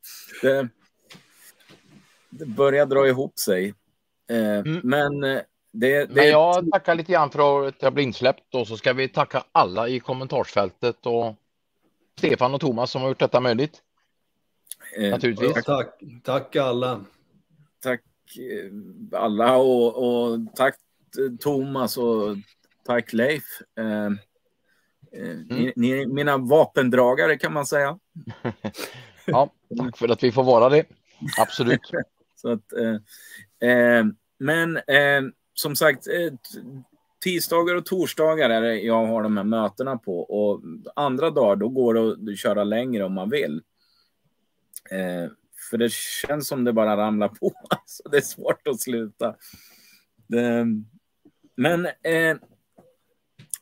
Det, det börjar dra ihop sig. Eh, Mm. Men eh, det, det Men jag tackar lite grann för att jag blir insläppt och så ska vi tacka alla i kommentarsfältet och Stefan och Thomas som har gjort detta möjligt. eh, naturligtvis. Ja, tack, tack alla. tack eh, alla och, och tack eh, Thomas och tack Leif. Eh, eh, ni, ni är mina vapendragare kan man säga. Ja, tack för att vi får vara det. Absolut. Så att, eh, eh, men eh, som sagt, tisdagar och torsdagar är det jag har de här mötena på. Och andra dagar då går det att köra längre om man vill. Eh, för det känns som det bara ramlar på. Så det är svårt att sluta. Det, men eh,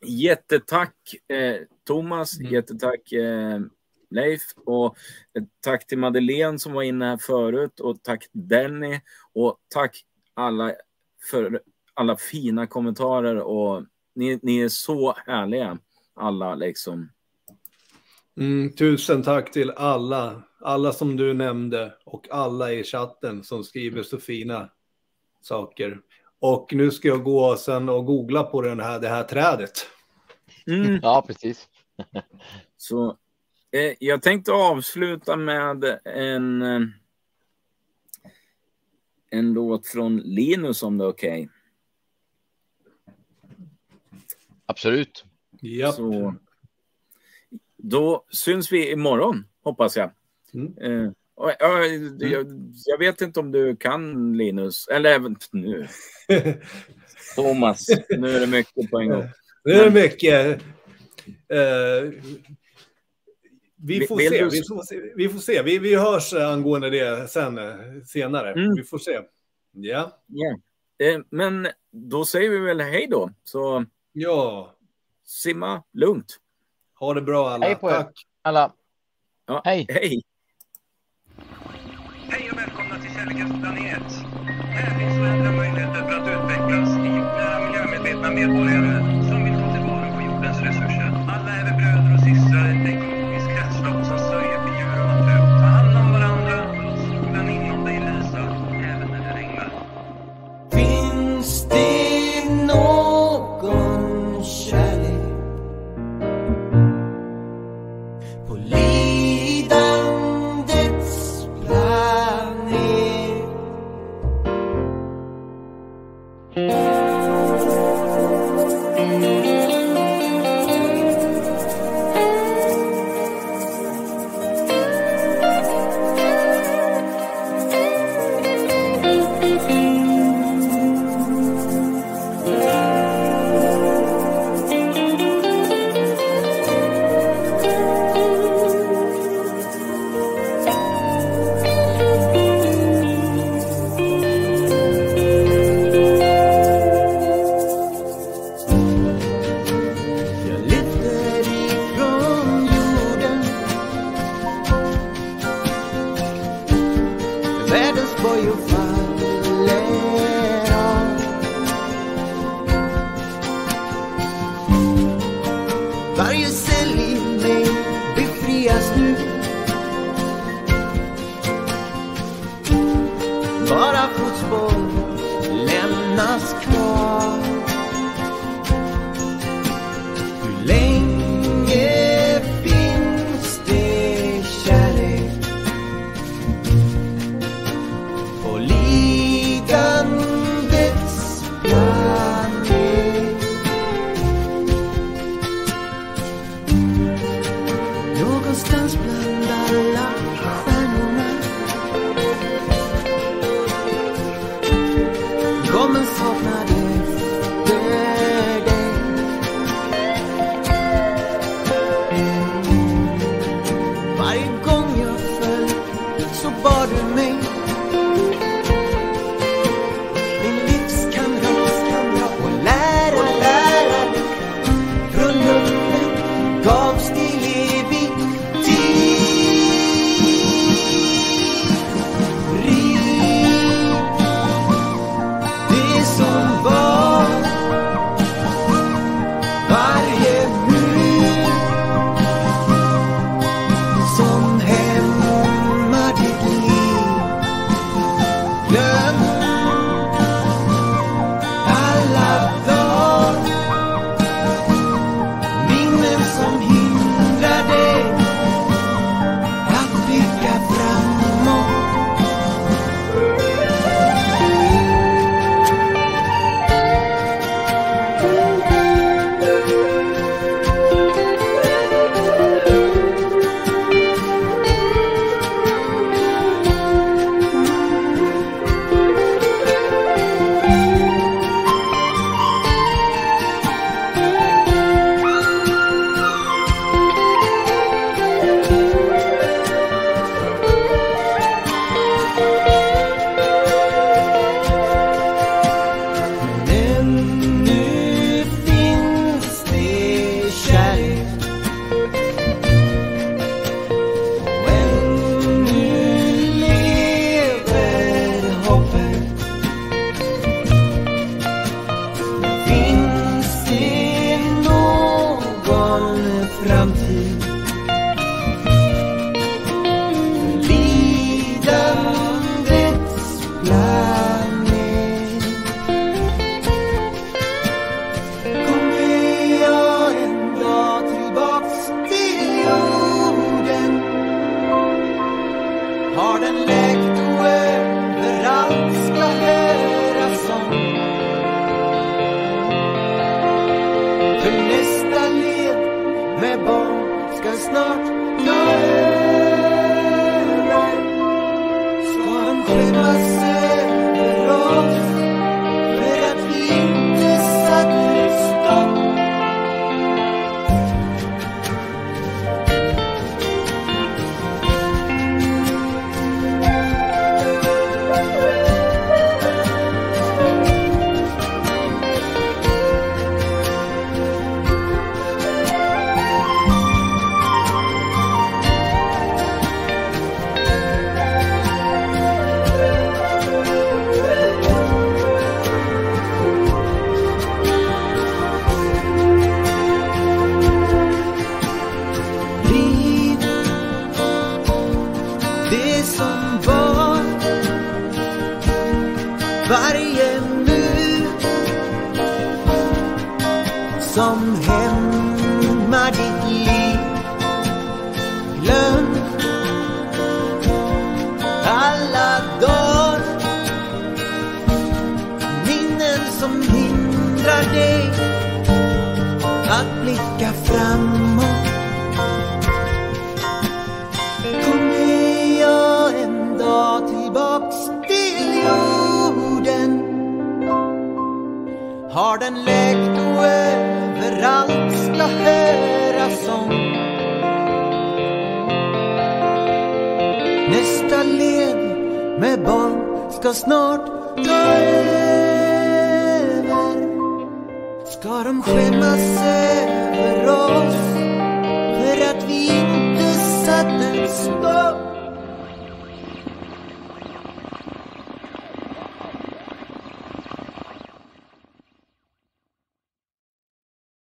jättetack eh, Thomas, Mm. jättetack eh, Leif och tack till Madeleine som var inne här förut och tack Denny och tack alla för alla fina kommentarer och ni, ni är så härliga alla liksom. Mm, tusen tack till alla alla som du nämnde och alla i chatten som skriver så fina saker. Och nu ska jag gå sen och googla på den här, det här trädet. Mm. Ja, precis. Så eh, jag tänkte avsluta med en, eh, en låt från Linus om det är okej. Absolut. Ja. Så då syns vi imorgon, hoppas jag. Mm. Eh, och, ja, jag, jag vet inte om du kan Linus, eller även nu. Thomas, nu är det mycket på en gång. Nu är det mycket. Eh, vi, får se, du- vi får se. Vi får se. Vi, vi hörs angående det sen, eh, senare. Mm. Vi får se. Ja. Ja. Eh, men då säger vi väl hej då. Så ja, simma lugnt. ha det bra alla. Hej på er. Tack. Alla. Ja, Hej. Hej. minha colega.